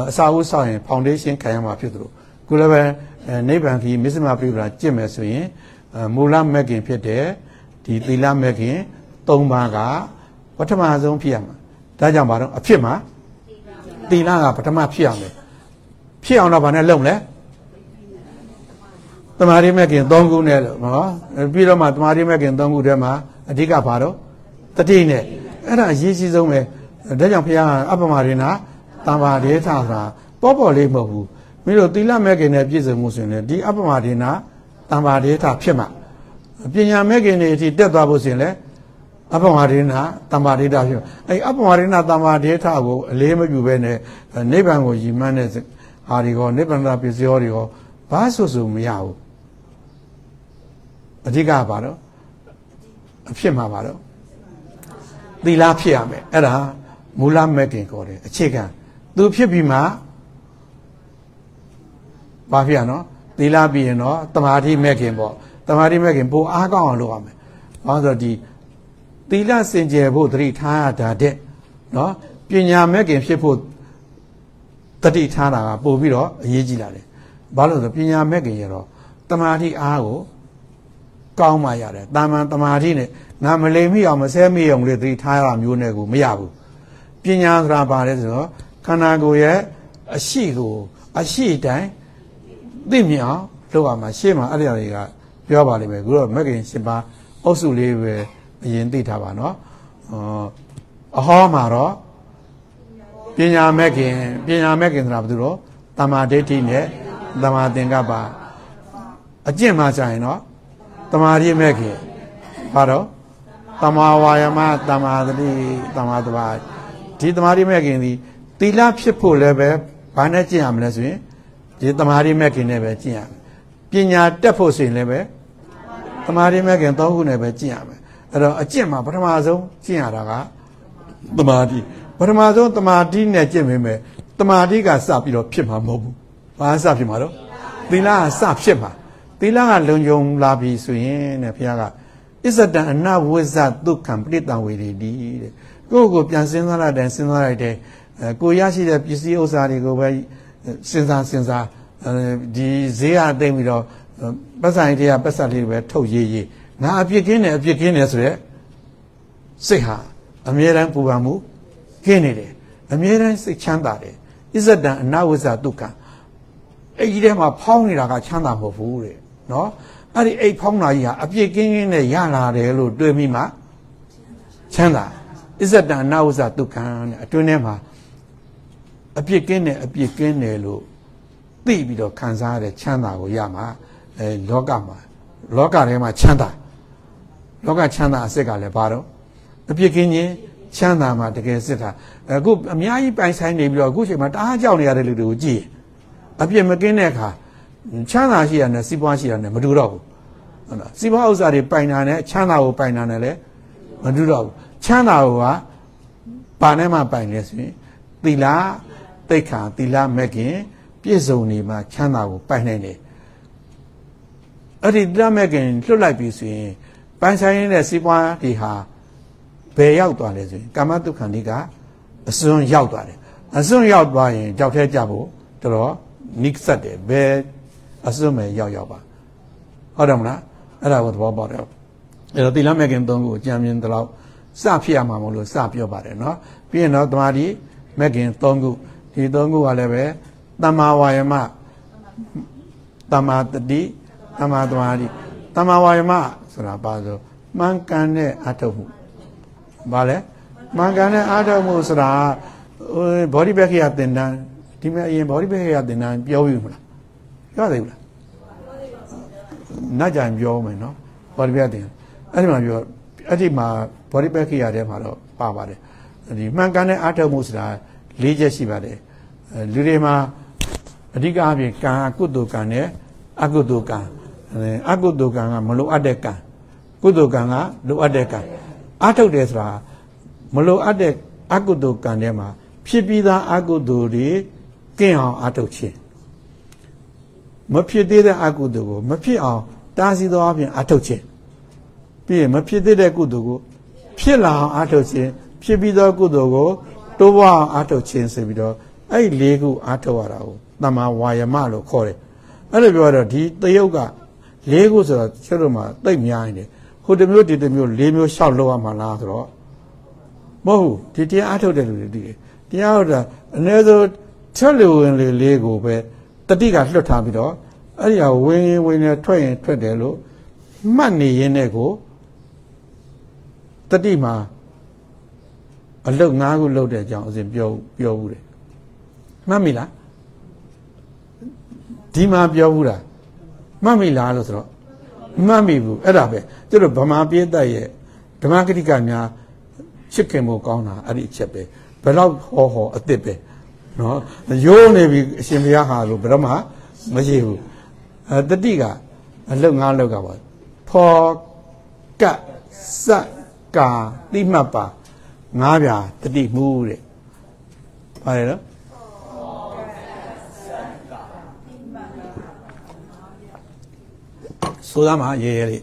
အစာအုပ်ဆောက်ရင်ဖောင်ဒေးရှင်းခံရမှာဖြစ်သလိုခုလည်းပဲနိဗ္ဗာန်ခီမစ္စမပြိပလာကျင့်မယ်ဆိုရင်မူလမက်ကင်ဖြစ်တဲ့ဒီသီလမက်ကင်၃ပါးကပထမဆုံးဖြစ်ရမှာဒါကြောင့်ဘာလို့အဖြစ်မှာသီလကပထမဖြစ်ရမယ်ဖြစ်အောင်တော့ဘာနဲ့လုပ်လဲ တမာရီမက်ကင်၃ခုနဲ့လို့နော်ပြီးတော့မှတမာရီမက်ကင်၃ခုထဲမှာအဓိကဘာတော့တတိနဲ့အဲ့ဒါအရေးကြီးဆုံးပဲဒါကြောင့်ဘုရားအပ္ပမရိနာတမ္ပါဒေသဆိုတာပေါ်ပေါ်လေးမဟုတ်ဘူးမင်းတို့သီလမဲ့ခင်နဲ့ပြည့်စုံမှုဆိုရင်ဒီအပ္ပမရိနာတမ္ပါဒေသဖြစ်မှာပညာမဲ့ခင်တွေအထိတက်သွားဖို့ဆိုရင်လေအပ္ပမရိနာတမ္ပါဒေသဖြစ်အဲ့အပ္ပမရိနာတမ္ပါဒေသကိုအလေးမပြုဘဲနဲ့နိဗ္ဗာန်ကိုရည်မှန်းတဲ့ဟာဒီကောနိဗ္ဗာန်ပစ္စည်းရောတွေရောဘာဆိုဆိုမရဘူး အဓိကပါတော့အဖြစ်မှာပါတော့သီလဖြစ်ရမယ်အဲ့ဒါမူလမဲ့ခင်ခေါ်တယ်အခြေခံသူဖြစ်ပြီးမှဘာဖြစ်ရနော်သီလပြီးရင်တော့တမာတိမဲ့ခင်ပေါ့တမာတိမဲ့ခင်ပိုအားကောင်းအောင်လုပ်ရမယ်ဘာလို့ဆိုဒီသီလစင်ကြယ်ဖို့တတိထားရတာတဲ့နော်ပညာမဲ့ခင်ဖြစ်ဖို့တတိထားတာကပို့ပြီးတော့အရေးကြီးလာတယ်ဘာလို့ဆိုပညာမဲ့ခင်ရတော့တမာတိအားကို ကောင်းမှရတယ်တာမန်တမာတိနဲ့ငါမလိမ်မိအောင်မဆဲမိအောင်လေသတိထားရမျိုးနဲ့ကိုမရဘူးပညာဆိုတာဘာလဲဆိုတော့ခန္ဓာကိုယ်ရဲ့အရှိကို အရှိတိုင်းသိမြင်အောင်လုပ်ရမှာရှေ့မှာအဲ့ဒီအရာတွေကပြောပါလိမ့်မယ်ခုတော့မက်ကင်ရှင်ပါအုပ်စုလေးပဲအရင်သိထားပါနော်အဟောမှာတော့ပညာမက်ကင်ပညာမက်ကင်ဆိုတာဘာလို့တော့တမာဒိဋ္ဌိနဲ့တမာသင်္ကပ္ပအကျင့်မှကြာရင်တော့ တမာရိမက်ကင်ဘာတော့တမာဝါယမတမာသတိတမာတဘာဒီတမာရိမက်ကင်ဒီသီလဖြစ်ဖို့လည်းပဲဘာနဲ့ကျင့်ရမလဲဆိုရင်ဒီတမာရိမက်ကင်နဲ့ပဲကျင့်ရမယ်ပညာတက်ဖို့ဆိုရင်လည်းပဲတမာရိမက်ကင်သုံးခုနဲ့ပဲကျင့်ရမယ်အဲ့တော့အကျင့်မှာပထမဆုံးကျင့်ရတာကတမာတိပထမဆုံးတမာတိနဲ့ကျင့်မိမယ်တမာတိကစပြီးတော့ဖြစ်မှာမဟုတ်ဘူးဘာစဖြစ်မှာတော့သီလကစဖြစ်မှာ သီလကလုံခြုံလာပြီဆိုရင်တဲ့ဘုရားကအစ္ဆတံအနဝိဇ္ဇဒုက္ခံပရိတံဝေရီတိတဲ့ကိုယ့်ကိုပြန်စဉ်းစားလိုက်တယ်စဉ်းစားလိုက်တယ်အဲကိုရရှိတဲ့ပစ္စည်းဥစ္စာတွေကိုပဲစဉ်းစားစဉ်းစားဒီဈေးအသိမ့်ပြီးတော့ပတ်ဆိုင်တွေကပတ်ဆက်လေးတွေပဲထုတ်ရေးရေးငါအပြစ်ကင်းတယ်အပြစ်ကင်းတယ်ဆိုရက်စိတ်ဟာအမြဲတမ်းပူပန်မှုကင်းနေတယ်အမြဲတမ်းစိတ်ချမ်းသာတယ်ဣဇဒံအနဝိဇ္ဇဒုက္ခံအဲ့ဒီထဲမှာဖောင်းနေတာကချမ်းသာမဟုတ်ဘူးတဲ့ နော်အဲ့ဒီအိတ်ဖောင်းတာကြီးဟာအပြစ်ကင်းကင်းနဲ့ရလာတယ်လို့တွေးမိမှချမ်းသာဣဇဒံအနဝိဇ္ဇဒုက္ခံတဲ့အတွင်းထဲမှာအပြစ်ကင်းတယ်အပြစ်ကင်းတယ်လို့သိပြီးတော့ခံစားရတဲ့ချမ်းသာကိုရမှာအဲလောကမှာလောကထဲမှာချမ်းသာလောကချမ်းသာအစစ်ကလည်းဘာတော့အပြစ်ကင်းခြင်းချမ်းသာမှာတကယ်စစ်တာအခုအများကြီးပိုင်ဆိုင်နေပြီးတော့အခုချိန်မှာတအားကြောက်နေရတဲ့လူတွေကိုကြည့်အပြစ်မကင်းတဲ့အခါ ချမ်းသာရှိရနဲ့စီးပွားရှိရနဲ့မတူတော့ဘူးဟုတ်လားစီးပွားဥစ္စာတွေပိုင်တာနဲ့ချမ်းသာကိုပိုင်တာနဲ့လည်းမတူတော့ဘူးချမ်းသာကိုကဘာနဲ့မှပိုင်လဲဆိုရင်သီလတိတ်ခါသီလမဲ့ခင်ပြည့်စုံနေမှချမ်းသာကိုပိုင်နိုင်တယ်အဲ့ဒီသီလမဲ့ခင်လွတ်လိုက်ပြီဆိုရင်ပိုင်ဆိုင်ရင်းတဲ့စီးပွားတွေဟာဘယ်ရောက်သွားလဲဆိုရင်ကာမတုခန္ဒီကအစွန်းရောက်သွားတယ်အစွန်းရောက်သွားရင်ကြောက်ထဲကြဖို့တော်တော်နိကဆက်တယ်ဘယ် အစွန်းပဲရောက်ရောက်ပါဟုတ်တယ်မလားအဲ့ဒါကိုသဘောပေါက်တယ်အဲ့တော့သီလမဲ့ခင်သုံးခုကိုကြံမြင်တလောက်စဖြစ်ရမှာမလို့စပြောပါတယ်နော်ပြီးရင်တော့တမာတိမဲ့ခင်သုံးခုဒီသုံးခုကလည်းပဲတမ္မာဝါယမတမ္မာတတိတမ္မာတမာတိတမ္မာဝါယမဆိုတာပါဆိုမှန်ကန်တဲ့အထုတ်မှုဘာလဲမှန်ကန်တဲ့အထုတ်မှုဆိုတာဘောဓိပက္ခယသင်္တန်းဒီမဲ့အရင်ဘောဓိပက္ခယသင်္တန်းပြောပြီမလား ပြောသေးဘူးလားနတ်ကြံပြောမယ်နော်ဘောဓိပက္ခသင်အဲ့ဒီမှာပြောအဲ့ဒီမှာဘောဓိပက္ခယထဲမှာတော့ပါပါတယ်ဒီမှန်ကန်တဲ့အထုတ်မှုဆိုတာ၄ချက်ရှိပါတယ်လူတွေမှာအဓိကအပြင်ကံအကုသိုလ်ကံနဲ့အကုသိုလ်ကံအကုသိုလ်ကံကမလိုအပ်တဲ့ကံကုသိုလ်ကံကလိုအပ်တဲ့ကံအထုတ်တယ်ဆိုတာမလိုအပ်တဲ့အကုသိုလ်ကံထဲမှာဖြစ်ပြီးသားအကုသိုလ်တွေကင်းအောင်အထုတ်ခြင်း မဖြစ်သေးတဲ့အကုသိုလ်ကိုမဖြစ်အောင်တားဆီးသောအပြင်အထုတ်ခြင်းပြီးရင်မဖြစ်သေးတဲ့ကုသိုလ်ကိုဖြစ်လာအောင်အထုတ်ခြင်းဖြစ်ပြီးသောကုသိုလ်ကိုတိုးပွားအောင်အထုတ်ခြင်းဆိုပြီးတော့အဲ့ဒီလေးခုအထုတ်ရတာကိုတမ္မာဝါယမလို့ခေါ်တယ်အဲ့လိုပြောတော့ဒီတယုတ်ကလေးခုဆိုတော့ကျတို့မှာတိတ်များနေတယ်ဟိုတစ်မျိုးဒီတစ်မျိုးလေးမျိုးရှောက်လောက်ရမှာလားဆိုတော့မဟုတ်ဘူးဒီတရားအထုတ်တဲ့လူတွေတည်တယ်တရားဟုတ်တာအနည်းဆုံးချက်လူဝင်လေလေးကိုပဲ တတိကလွတ်ထားပြီးတော့အဲ့ဒီဟာဝင်ရင်ဝင်နေထွက်ရင်ထွက်တယ်လို့မှတ်နေရင်းနဲ့ကိုတတိမှာအလုတ်၅ခုလုတ်တဲ့အကြောင်းအစဉ်ပြောပြောဘူးတယ်မှတ်မိလားဒီမှာပြောဘူးလားမှတ်မိလားလို့ဆိုတော့မှတ်မိဘူးအဲ့ဒါပဲကျတို့ဗမာပြည်သက်ရဲ့ဓမ္မဂတိကများချစ်ခင်ဖို့ကောင်းတာအဲ့ဒီအချက်ပဲဘယ်တော့ဟောဟောအစ်စ်ပဲ နော်ရိုးနေပြီအရှင်ဘုရားဟာလို့ဘယ်တော့မှမရှိဘူးအဲတတိကအလုတ်ငါးလုတ်ကပါဖောကစကာတိမှတ်ပါငါးပြာတတိမှုတဲ့ပါတယ်နော်ဆိုရမှာရေရေလေး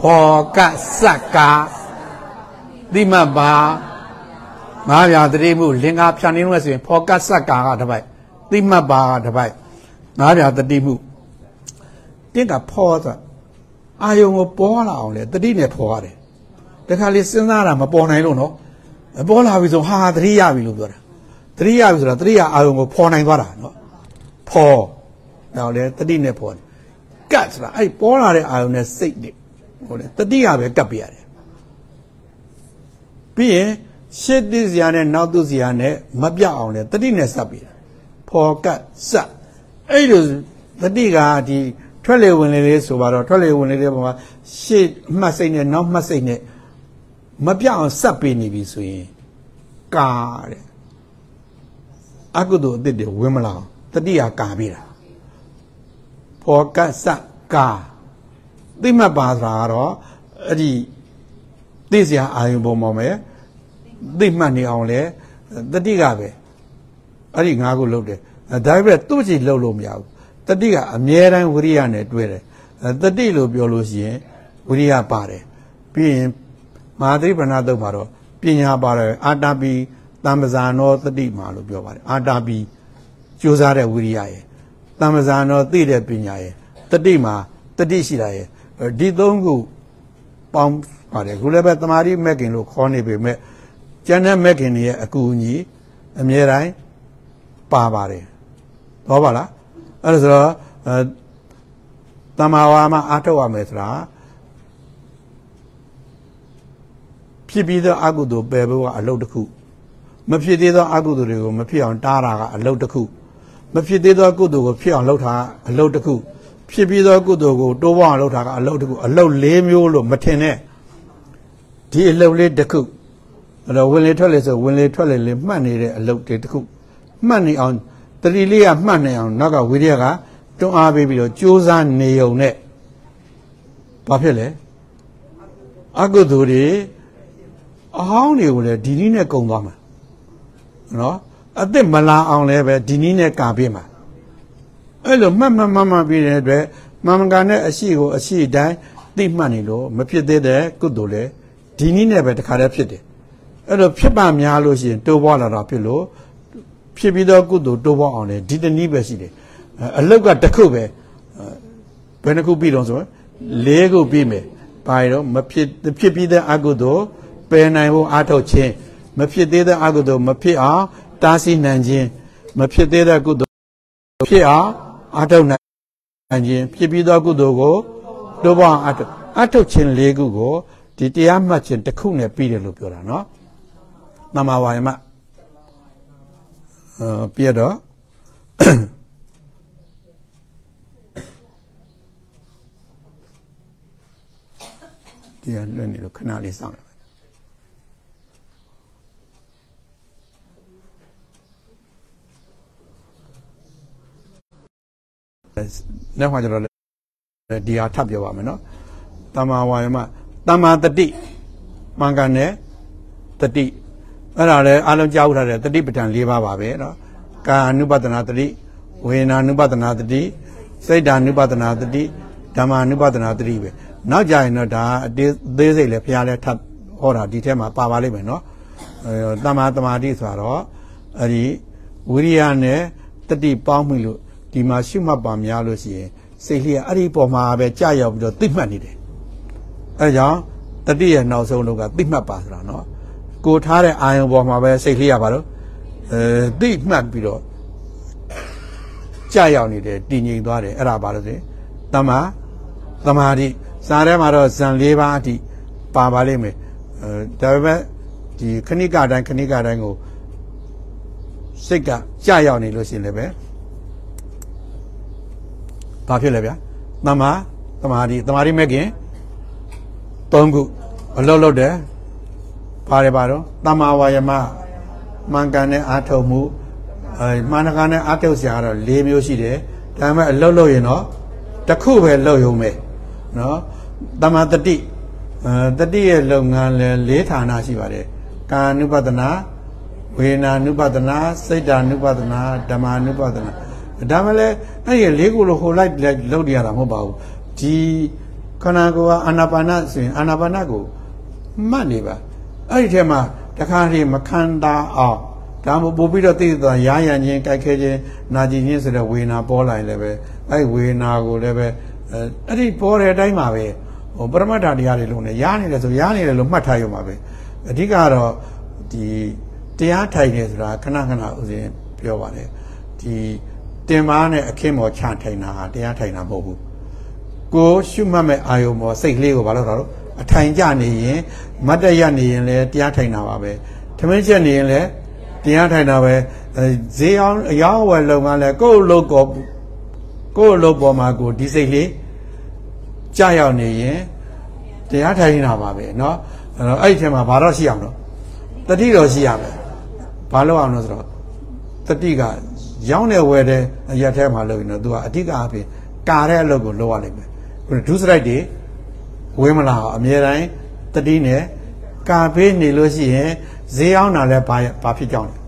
ဖောကစကာတိမှတ်ပါ ငါးပြာတတိမှုလင်္ကာဖြာနေလို့ဆိုရင်ဖောကစကာကတစ်ပိုက်တိမှတ်ပါကတစ်ပိုက်ငါးပြာတတိမှုတင့်ကဖောဆိုအာယုံကိုပေါ်လာအောင်လေတတိနဲ့ဖော်ရတယ်တခါလေစဉ်းစားတာမပေါ်နိုင်လို့နော်ပေါ်လာပြီဆိုဟာသတိရပြီလို့ပြောတာသတိရပြီဆိုတာသတိရအာယုံကိုဖော်နိုင်သွားတာနော်ဖော်တော့လေတတိနဲ့ဖော်တယ်ကတ်ဆိုတာအဲ့ပေါ်လာတဲ့အာယုံနဲ့စိတ်နဲ့ဟုတ်တယ်တတိကပဲကတ်ပြရတယ်ပြီးရင် ရှစ်တိစရာနဲ့နောက်သူစရာနဲ့မပြအောင်လေတတိနဲ့စပ်ပြီးဖော်ကတ်စပ်အဲ့လိုတတိကဒီထွက်လေဝင်လေလေးဆိုပါတော့ထွက်လေဝင်လေလေးပုံမှာရှေ့မှတ်စိတ်နဲ့နောက်မှတ်စိတ်နဲ့မပြောင်းဆက်ပေးနေပြီဆိုရင်ကာတဲ့အကုသိုလ်အစ်စ်တွေဝင်မလာအောင်တတိယကာပေးတာဖောကစကာသိမှတ်ပါဆိုတာကတော့အဲ့ဒီသိစရာအာယုံပုံမှာမယ် သိမှတ်နေအောင်လဲတတိကပဲအဲ့ဒီငါးခုလုပ်တယ်ဒါပေမဲ့သူ့ချီလုပ်လို့မရဘူးတတိကအမြဲတမ်းဝိရိယနဲ့တွဲတယ်တတိလို့ပြောလို့ရှိရင်ဝိရိယပါတယ်ပြီးရင်မဟာသတိပဏ္ဏသုတ်မှာတော့ပညာပါတယ်အာတာပီတမ္ပဇာနောတတိမှာလို့ပြောပါတယ်အာတာပီကြိုးစားတဲ့ဝိရိယရဲ့တမ္ပဇာနောသိတဲ့ပညာရဲ့တတိမှာတတိရှိတာရဲ့ဒီသုံးခုပေါင်းပါတယ်ခုလည်းပဲတမာတိမက်ခင်လို့ခေါ်နေပေမဲ့ ကျန်တဲ့မက်ခင်တွေရဲ့အကူအညီအမြဲတမ်းပါပါတယ်ဟောပါလားအဲ့ဒါဆိုတော့တမာဝါမှာအားထုတ်ရမယ်ဆိုတာဖြစ်ပြီးသောအကုသိုလ်ပယ်ဖို့ကအလုပ်တစ်ခုမဖြစ်သေးသောအကုသိုလ်တွေကိုမဖြစ်အောင်တားတာကအလုပ်တစ်ခုမဖြစ်သေးသောကုသိုလ်ကိုဖြစ်အောင်လုပ်တာအလုပ်တစ်ခုဖြစ်ပြီးသောကုသိုလ်ကိုတိုးပွားအောင်လုပ်တာကအလုပ်တစ်ခုအလုပ်၄မျိုးလို့မထင်နဲ့ဒီအလုပ်လေးတစ်ခု အဲ့တော့ဝင်လေထွက်လေဆိုဝင်လေထွက်လေလေးမှတ်နေတဲ့အလုပ်တွေတစ်ခုမှတ်နေအောင်တတိလေးကမှတ်နေအောင်နောက်ကဝိရိယကတွန်းအားပေးပြီးတော့ကြိုးစားနေုံနဲ့ဘာဖြစ်လဲအကုသိုလ်တွေအဟောင်းတွေကိုလည်းဒီနည်းနဲ့ကုံသွားမှာနော်အစ်စ်မလာအောင်လည်းပဲဒီနည်းနဲ့ကာပေးမှာအဲ့လိုမှတ်မှတ်မှတ်မှတ်ပြီးတဲ့အတွက်မမကန်တဲ့အရှိကိုအရှိတိုင်းသိမှတ်နေလို့မဖြစ်သေးတဲ့ကုသိုလ်လည်းဒီနည်းနဲ့ပဲတခါတည်းဖြစ်တယ် အဲ့တော့ဖြစ်ပါများလို့ရှိရင်တိုးပွားလာတာဖြစ်လို့ဖြစ်ပြီးတော့ကုသိုလ်တိုးပွားအောင်လေဒီတနည်းပဲရှိတယ်အလုတ်ကတစ်ခုပဲဘယ်နှခုပြီးတော့ဆိုလေးခုပြီးမယ်ဘာရောမဖြစ်ဖြစ်ပြီးတဲ့အကုသိုလ်ပယ်နိုင်ဖို့အားထုတ်ခြင်းမဖြစ်သေးတဲ့အကုသိုလ်မဖြစ်အောင်တားဆီးနိုင်ခြင်းမဖြစ်သေးတဲ့ကုသိုလ်ဖြစ်အောင်အားထုတ်နိုင်ခြင်းဖြစ်ပြီးသောကုသိုလ်ကိုတိုးပွားအားထုတ်အားထုတ်ခြင်းလေးခုကိုဒီတရားမှတ်ခြင်းတစ်ခုနဲ့ပြီးတယ်လို့ပြောတာနော် တမ္မာဝါယမအဲပြတော့ဒီကလွတ်နေလို့ခဏလေးစောင့်ရနောက်မှကျတော့ဒီဟာထပ်ပြောပါမယ်နော်တမ္မာဝါယမတမ္မာတတိမှန်ကန်တဲ့တတိ အဲ့ဒါလည်းအလုံးကြားဥထားတဲ့တတိပဋ္ဌာန်၄ပါးပါပဲနော်ကာအနုပဒနာတတိဝေနာနုပဒနာတတိစိတ်ဓာနုပဒနာတတိဓမ္မာနုပဒနာတတိပဲနောက်ကြရင်တော့ဒါအသေးစိတ်လည်းဘုရားလည်းထပ်ဟောတာဒီထဲမှာပါပါလိမ့်မယ်နော်အဲတမ္မာတမာတိဆိုတော့အဲ့ဒီဝိရိယနဲ့တတိပေါင်းမိလို့ဒီမှာရှုမှတ်ပါများလို့ရှိရင်စိတ်လျက်အဲ့ဒီပေါ်မှာပဲကြာရောက်ပြီးတော့သိမှတ်နေတယ်အဲကြောင့်တတိရဲ့နောက်ဆုံးတော့ကသိမှတ်ပါဆိုတာနော် ကိုထားတဲ့အာယုံပေါ်မှာပဲစိတ်လျက်ပါတော့အဲသိမှတ်ပြီးတော့ကြာရောက်နေတယ်တည်ငြိမ်သွားတယ်အဲ့ဒါပါလို့ဆိုရင်တမသမာဓိစာထဲမှာတော့ဇန်၄ပါးအထိပါပါလိမ့်မယ်အဲဒါပေမဲ့ဒီခဏိကတိုင်းခဏိကတိုင်းကိုစိတ်ကကြာရောက်နေလို့ရှိရင်လည်းပဲဘာဖြစ်လဲဗျာတမ္မာတမာတိတမာတိမဲ့ခင်၃ခုအလုံးလုံးတယ် ပါတယ်ပါတော့တမ္မာဝါယမမှန်ကန်တဲ့အာထုံမှုအဲမှန်ကန်တဲ့အာထုံစရာကတော့၄မျိုးရှိတယ်ဒါပေမဲ့အလုံးလုံးရင်တော့တစ်ခုပဲလုံးရုံပဲနော်တမ္မာတတိအဲတတိရဲ့လုပ်ငန်းလဲ၄ဌာနရှိပါတယ်ကာနုပဒနာဝေနာနုပဒနာစိတ်ဓာနုပဒနာဓမ္မာနုပဒနာဒါမှလည်းအဲ့ဒီလေးခုလို့ဟိုလိုက်လောက်နေရတာမဟုတ်ပါဘူးဒီခန္ဓာကိုယ်ကအာနာပါနဆိုရင်အာနာပါနကိုမှတ်နေပါ အဲ့ဒီထဲမှာတခါတည်းမခန္ဓာအောင်ဒါမှပို့ပြီးတော့သိတဲ့ရာရံခြင်းကြိုက်ခဲခြင်းနာကျင်ခြင်းဆိုတဲ့ဝေနာပေါ်လာရင်လည်းပဲအဲ့ဝေနာကိုလည်းပဲအဲ့ဒီပေါ်တဲ့အတိုင်းမှာပဲဟိုပရမတ္ထတရားတွေလုံးနေရားနေတယ်ဆိုရားနေတယ်လို့မှတ်ထားရမှာပဲအဓိကတော့ဒီတရားထိုင်နေဆိုတာခဏခဏဥစဉ်ပြောပါတယ်ဒီတင်မားနဲ့အခင်းမော်ချထိုင်တာဟာတရားထိုင်တာမဟုတ်ဘူးကိုရှုမှတ်မဲ့အာယုံမော်စိတ်ကလေးကိုဘာလို့တော့ အထိုင်ကြနေရင်မတ်တရနေရင်လည်းတရားထိုင်တာပါပဲထမင်းချက်နေရင်လည်းတရားထိုင်တာပဲဈေးအောင်အယောင်းဝယ်လုံကလည်းကိုယ့်လုပ်ကောကိုယ့်လုပ်ပေါ်မှာကိုဒီစိတ်လေးကြာရောက်နေရင်တရားထိုင်နေတာပါပဲเนาะအဲ့ဒီထဲမှာဘာတော့ရှိအောင်တော့တတိတော်ရှိရမယ်ဘာလို့အောင်လို့ဆိုတော့တတိကရောင်းတဲ့ဝယ်တဲ့အရက်ထဲမှာလုပ်ရင်တော့သူကအဓိကအဖြစ်ကာတဲ့အလုပ်ကိုလုပ်ရလိမ့်မယ်ခုဒုစရိုက်တွေ ဝင်းမလာအောင်အမြဲတမ်းတတိနဲ့ကာပေးနေလို့ရှိရင်ဈေးအောင်တာလည်းဘာဘာဖြစ်ကြောင်းလဲ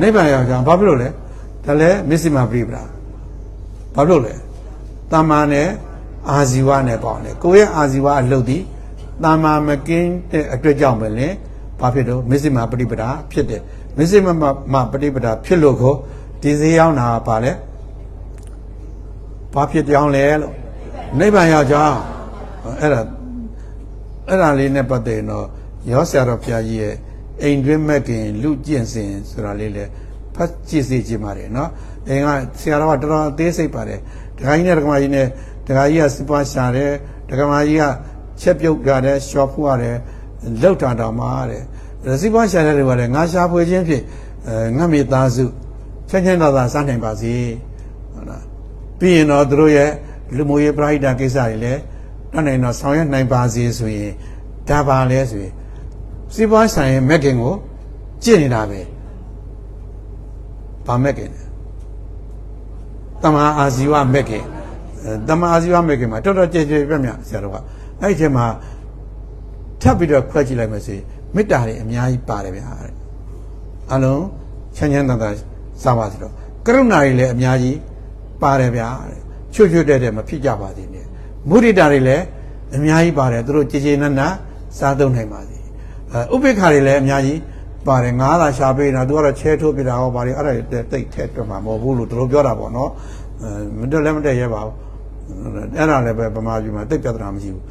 နိဗ္ဗာန်ရောက်ကြောင်းဘာဖြစ်လို့လဲဒါလည်းမစ္စည်းမပရိပဒါဘာဖြစ်လို့လဲတမ္မာနဲ့အာဇီဝနဲ့ပေါင်းတယ်ကိုယ့်ရဲ့အာဇီဝအလုပ်ဒီတမ္မာမကင်းတဲ့အတွက်ကြောင့်ပဲလေဘာဖြစ်တော့မစ္စည်းမပရိပဒါဖြစ်တယ်မစ္စည်းမမပရိပဒါဖြစ်လို့ကိုဒီဈေးရောက်တာပါလေဘာဖြစ်ကြောင်းလဲလို့နိဗ္ဗာန်ရောက်ကြောင်း အဲ့ဒါအဲ့ဒါလေးနဲ့ပတ်သက်ရင်တော့ရောဆရာတော်ဘုရားကြီးရဲ့အိမ်တွင်းမဲ့ခင်လူကျင့်စဉ်ဆိုတာလေးလေဖတ်ကြည့်စေချင်ပါတယ်နော်အိမ်ကဆရာတော်ကတော်တော်အသေးစိတ်ပါတယ်ဒကာကြီးနဲ့ဒကာမကြီးနဲ့ဒကာကြီးကစပွားရှာတယ်ဒကာမကြီးကချက်ပြုတ်ရတယ်ရှော့ဖူးရတယ်လောက်တာတောင်မှတဲ့စပွားရှာတယ်လို့လည်းငါရှာဖွေခြင်းဖြင့်အဲငတ်မိသားစုချမ်းချမ်းသာသာစားနိုင်ပါစေဟုတ်လားပြီးရင်တော့တို့ရဲ့လူမျိုးရေးပရိဒတ်ကိစ္စတွေလည်း တတ်နိုင်တော့ဆောင်ရွက်နိုင်ပါစေဆိုရင်ဒါပါလဲဆိုရင်စီးပွားဆိုင်ရဲ့မက်ကင်ကိုကြည့်နေတာပဲဗာမက်ကင်တမအာဇီဝမက်ကင်တမအာဇီဝမက်ကင်မှာတော်တော်ကြည်ကြည်ပြတ်မြဆရာတော်ကအဲ့ဒီထဲမှာထပ်ပြီးတော့ခွဲကြည့်လိုက်မယ်ဆိုရင်မေတ္တာတွေအများကြီးပါတယ်ဗျာအလုံးချမ်းချမ်းသာသာစားပါစေတော့ကရုဏာတွေလည်းအများကြီးပါတယ်ဗျာချွတ်ချွတ်တဲ့တဲ့မဖြစ်ကြပါသေးနဲ့ မုဒိတာတွေလည်း အများကြီးပါတယ်သူတို့ကြည်ကြည်နက်နက်စားသုံးနိုင်ပါစေအဲဥပိ္ပခါတွေလည်းအများကြီးပါတယ်ငါးသာရှာပေးနေတာသူကတော့ချဲထိုးပြတာဟောပါတယ်အဲ့ဒါတိတ်ထဲတွမှာမဟုတ်ဘူးလို့သူတို့ပြောတာပေါ့နော်အဲမတက်လည်းမတက်ရဲပါဘူးအဲ့ဒါလည်းပဲဗမာပြည်မှာတိတ်ပြဿနာမရှိဘူး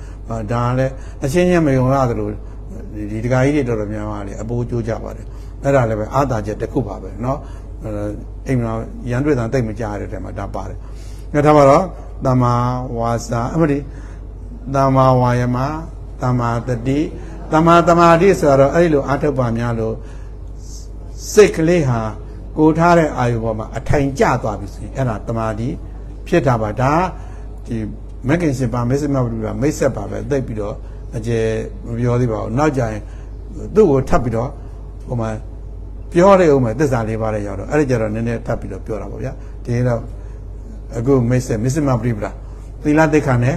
ဒါကလည်းအချင်းချင်းမယုံရသလိုဒီဒကာကြီးတွေတော်တော်များများလေအပိုးကျိုးကြပါတယ်အဲ့ဒါလည်းပဲအာသာချက်တစ်ခုပါပဲเนาะအိမ်မှာရန်တွေ့တာတိတ်မကြရတဲ့တဲမှာဒါပါတယ်ငါထားပါတော့ တမ္မာဝါစာအမဒီတမ္မာဝါယမတမ္မာတတိတမ္မာတမာတိဆိုတော့အဲ့ဒီလိုအာထုတ်ပါများလို့စိတ်ကလေးဟာကိုထားတဲ့အာယုပေါ်မှာအထိုင်ကျသွားပြီဆိုရင်အဲ့ဒါတမာတိဖြစ်တာပါဒါဒီမက်ကင်ရှင်ပါမစ္စမဘုရားမိတ်ဆက်ပါပဲသိပြီးတော့အကျယ်မပြောသေးပါဘူးနောက်ကြရင်သူ့ကိုထပ်ပြီးတော့ဟိုမှာပြောတဲ့ဥမှာသစ္စာလေးပါးလည်းရောက်တော့အဲ့ဒီကြတော့နည်းနည်းထပ်ပြီးတော့ပြောတာပေါ့ဗျာဒီတော့ အခုမိတ်ဆက်မစ္စမပရိပရာသီလသိက္ခာနဲ့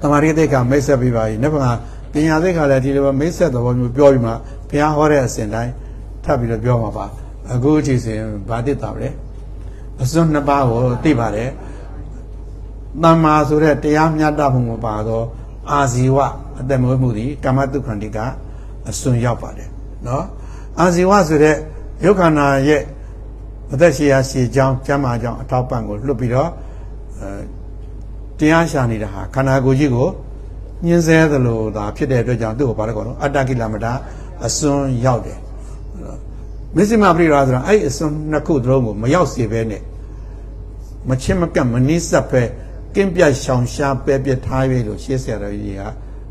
တမာရီသိက္ခာမိတ်ဆက်ပြီးပါပြီနောက်ပိုင်းပညာသိက္ခာလည်းဒီလိုပဲမိတ်ဆက်သဘောမျိုးပြောပြီးမှဘုရားဟောတဲ့အစဉ်တိုင်းထပ်ပြီးတော့ပြောမှာပါအခုအချိန်စဉ်ဗာတိတာပဲအစွန်းနှစ်ပါးကိုသိပါတယ်တမ္မာဆိုတဲ့တရားမြတ်တမှုမပါတော့အာဇီဝအသက်မွေးမှုသည်ကာမတုခန္တိကအစွန်းရောက်ပါတယ်နော်အာဇီဝဆိုတဲ့ယုတ်ခန္ဓာရဲ့ အသက်ရှည်ရာရှည်ကြောင်းကျမ်းမာကြောင်းအထောက်ပံ့ကိုလွတ်ပြီးတော့အဲတရားရှာနေတာဟာခန္ဓာကိုယ်ကြီးကိုညှင်းဆဲသလိုသာဖြစ်တဲ့အတွက်ကြောင့်သူ့ကိုဘာလဲခေါ်တော့အတ္တကိလမတာအစွန်းရောက်တယ်မစ္စည်းမပရိရာဆိုတာအဲ့အစွန်းနှစ်ခုသလုံးကိုမရောက်စေဘဲနဲ့မချင်းမကပ်မနှိစပ်ပဲကင်းပြတ်ရှောင်ရှားပဲပြထားရွေးလို့ရှေးဆရာတော်ကြီးက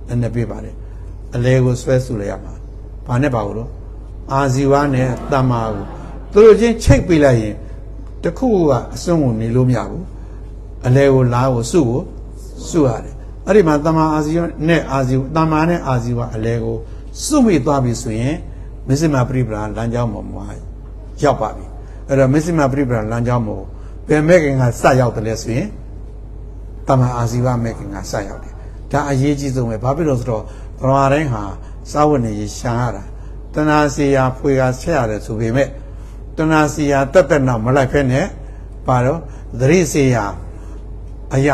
လည်းပြပါတယ်အလဲကိုဆွဲဆူလိုက်ရမှာဘာနဲ့ပါလို့အာဇီဝနဲ့တမ္မာကို သူတို့ချင်းချိတ်ပေးလိုက်ရင်တခုကအစွန်းကိုနေလို့မရဘူးအလဲကိုလားကိုစုကိုစုရတယ်အဲ့ဒီမှာတမ္မာအာဇီဝနဲ့အာဇီဝတမ္မာနဲ့အာဇီဝအလဲကိုစုမိသွားပြီဆိုရင်မစ္စမပရိပရာလမ်းကြောင်းပေါ်မှာရောက်ပါပြီအဲ့တော့မစ္စမပရိပရာလမ်းကြောင်းပေါ်ဘယ်မဲ့ခင်ကစရောက်တယ်လဲဆိုရင်တမန်အာဇီဝမဲ့ခင်ကစရောက်တယ်ဒါအရေးကြီးဆုံးပဲဘာဖြစ်လို့ဆိုတော့ဘဝတိုင်းဟာစာဝတ်နေရရှာရတာတဏှာစီယာဖွေကဆက်ရတယ်ဆိုပေမဲ့ တဏှာစီယာတက်တက်နောက်မလိုက်ဖဲနဲ့ပါတော့သတိစီယာအယ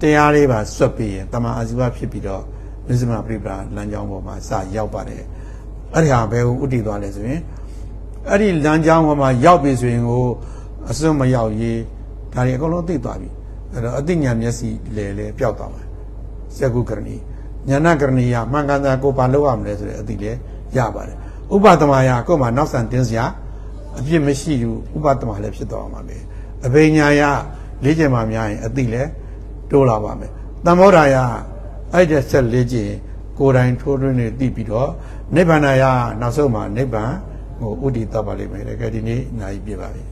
တရားလေးပါစွတ်ပြီးရင်တမန်အာဇီဝဖြစ်ပြီးတော့မစ္စမပရိပရာလမ်းကြောင်းပေါ်မှာစရောက်ပါတယ်အဲ့ဒီဟာဘယ်ကိုဥတည်သွားလဲဆိုရင်အဲ့ဒီလမ်းကြောင်းပေါ်မှာရောက်ပြီဆိုရင်ကိုအစွန်းမရောက်ရေးဒါတွေအကုန်လုံးသိသွားပြီအဲ့တော့အသိဉာဏ်မျက်စိလဲလဲပျောက်သွားမှာစကုကရဏီညာနာကရဏီယမှန်ကန်တာကိုပါလောက်ရမလဲဆိုတဲ့အသိလဲရပါတယ်ဥပသမယကိုမှနောက်ဆန်တင်းစရာ အပြစ်မရှိဘူးဥပသမလည်းဖြစ်သွားမှာပဲအဘိညာယလေးကျင်မှများရင်အသိလဲတိုးလာပါမယ်တမောဓာယအဲ့တဲ့ဆက်လေးကျင်ကိုယ်တိုင်ထိုးထွင်းနေသိပြီးတော့နိဗ္ဗာန်ယနောက်ဆုံးမှာနိဗ္ဗာန်ဟိုဥဒိတပါလိမ့်မယ်လေကဲဒီနေ့နိုင်ပြပါပြီ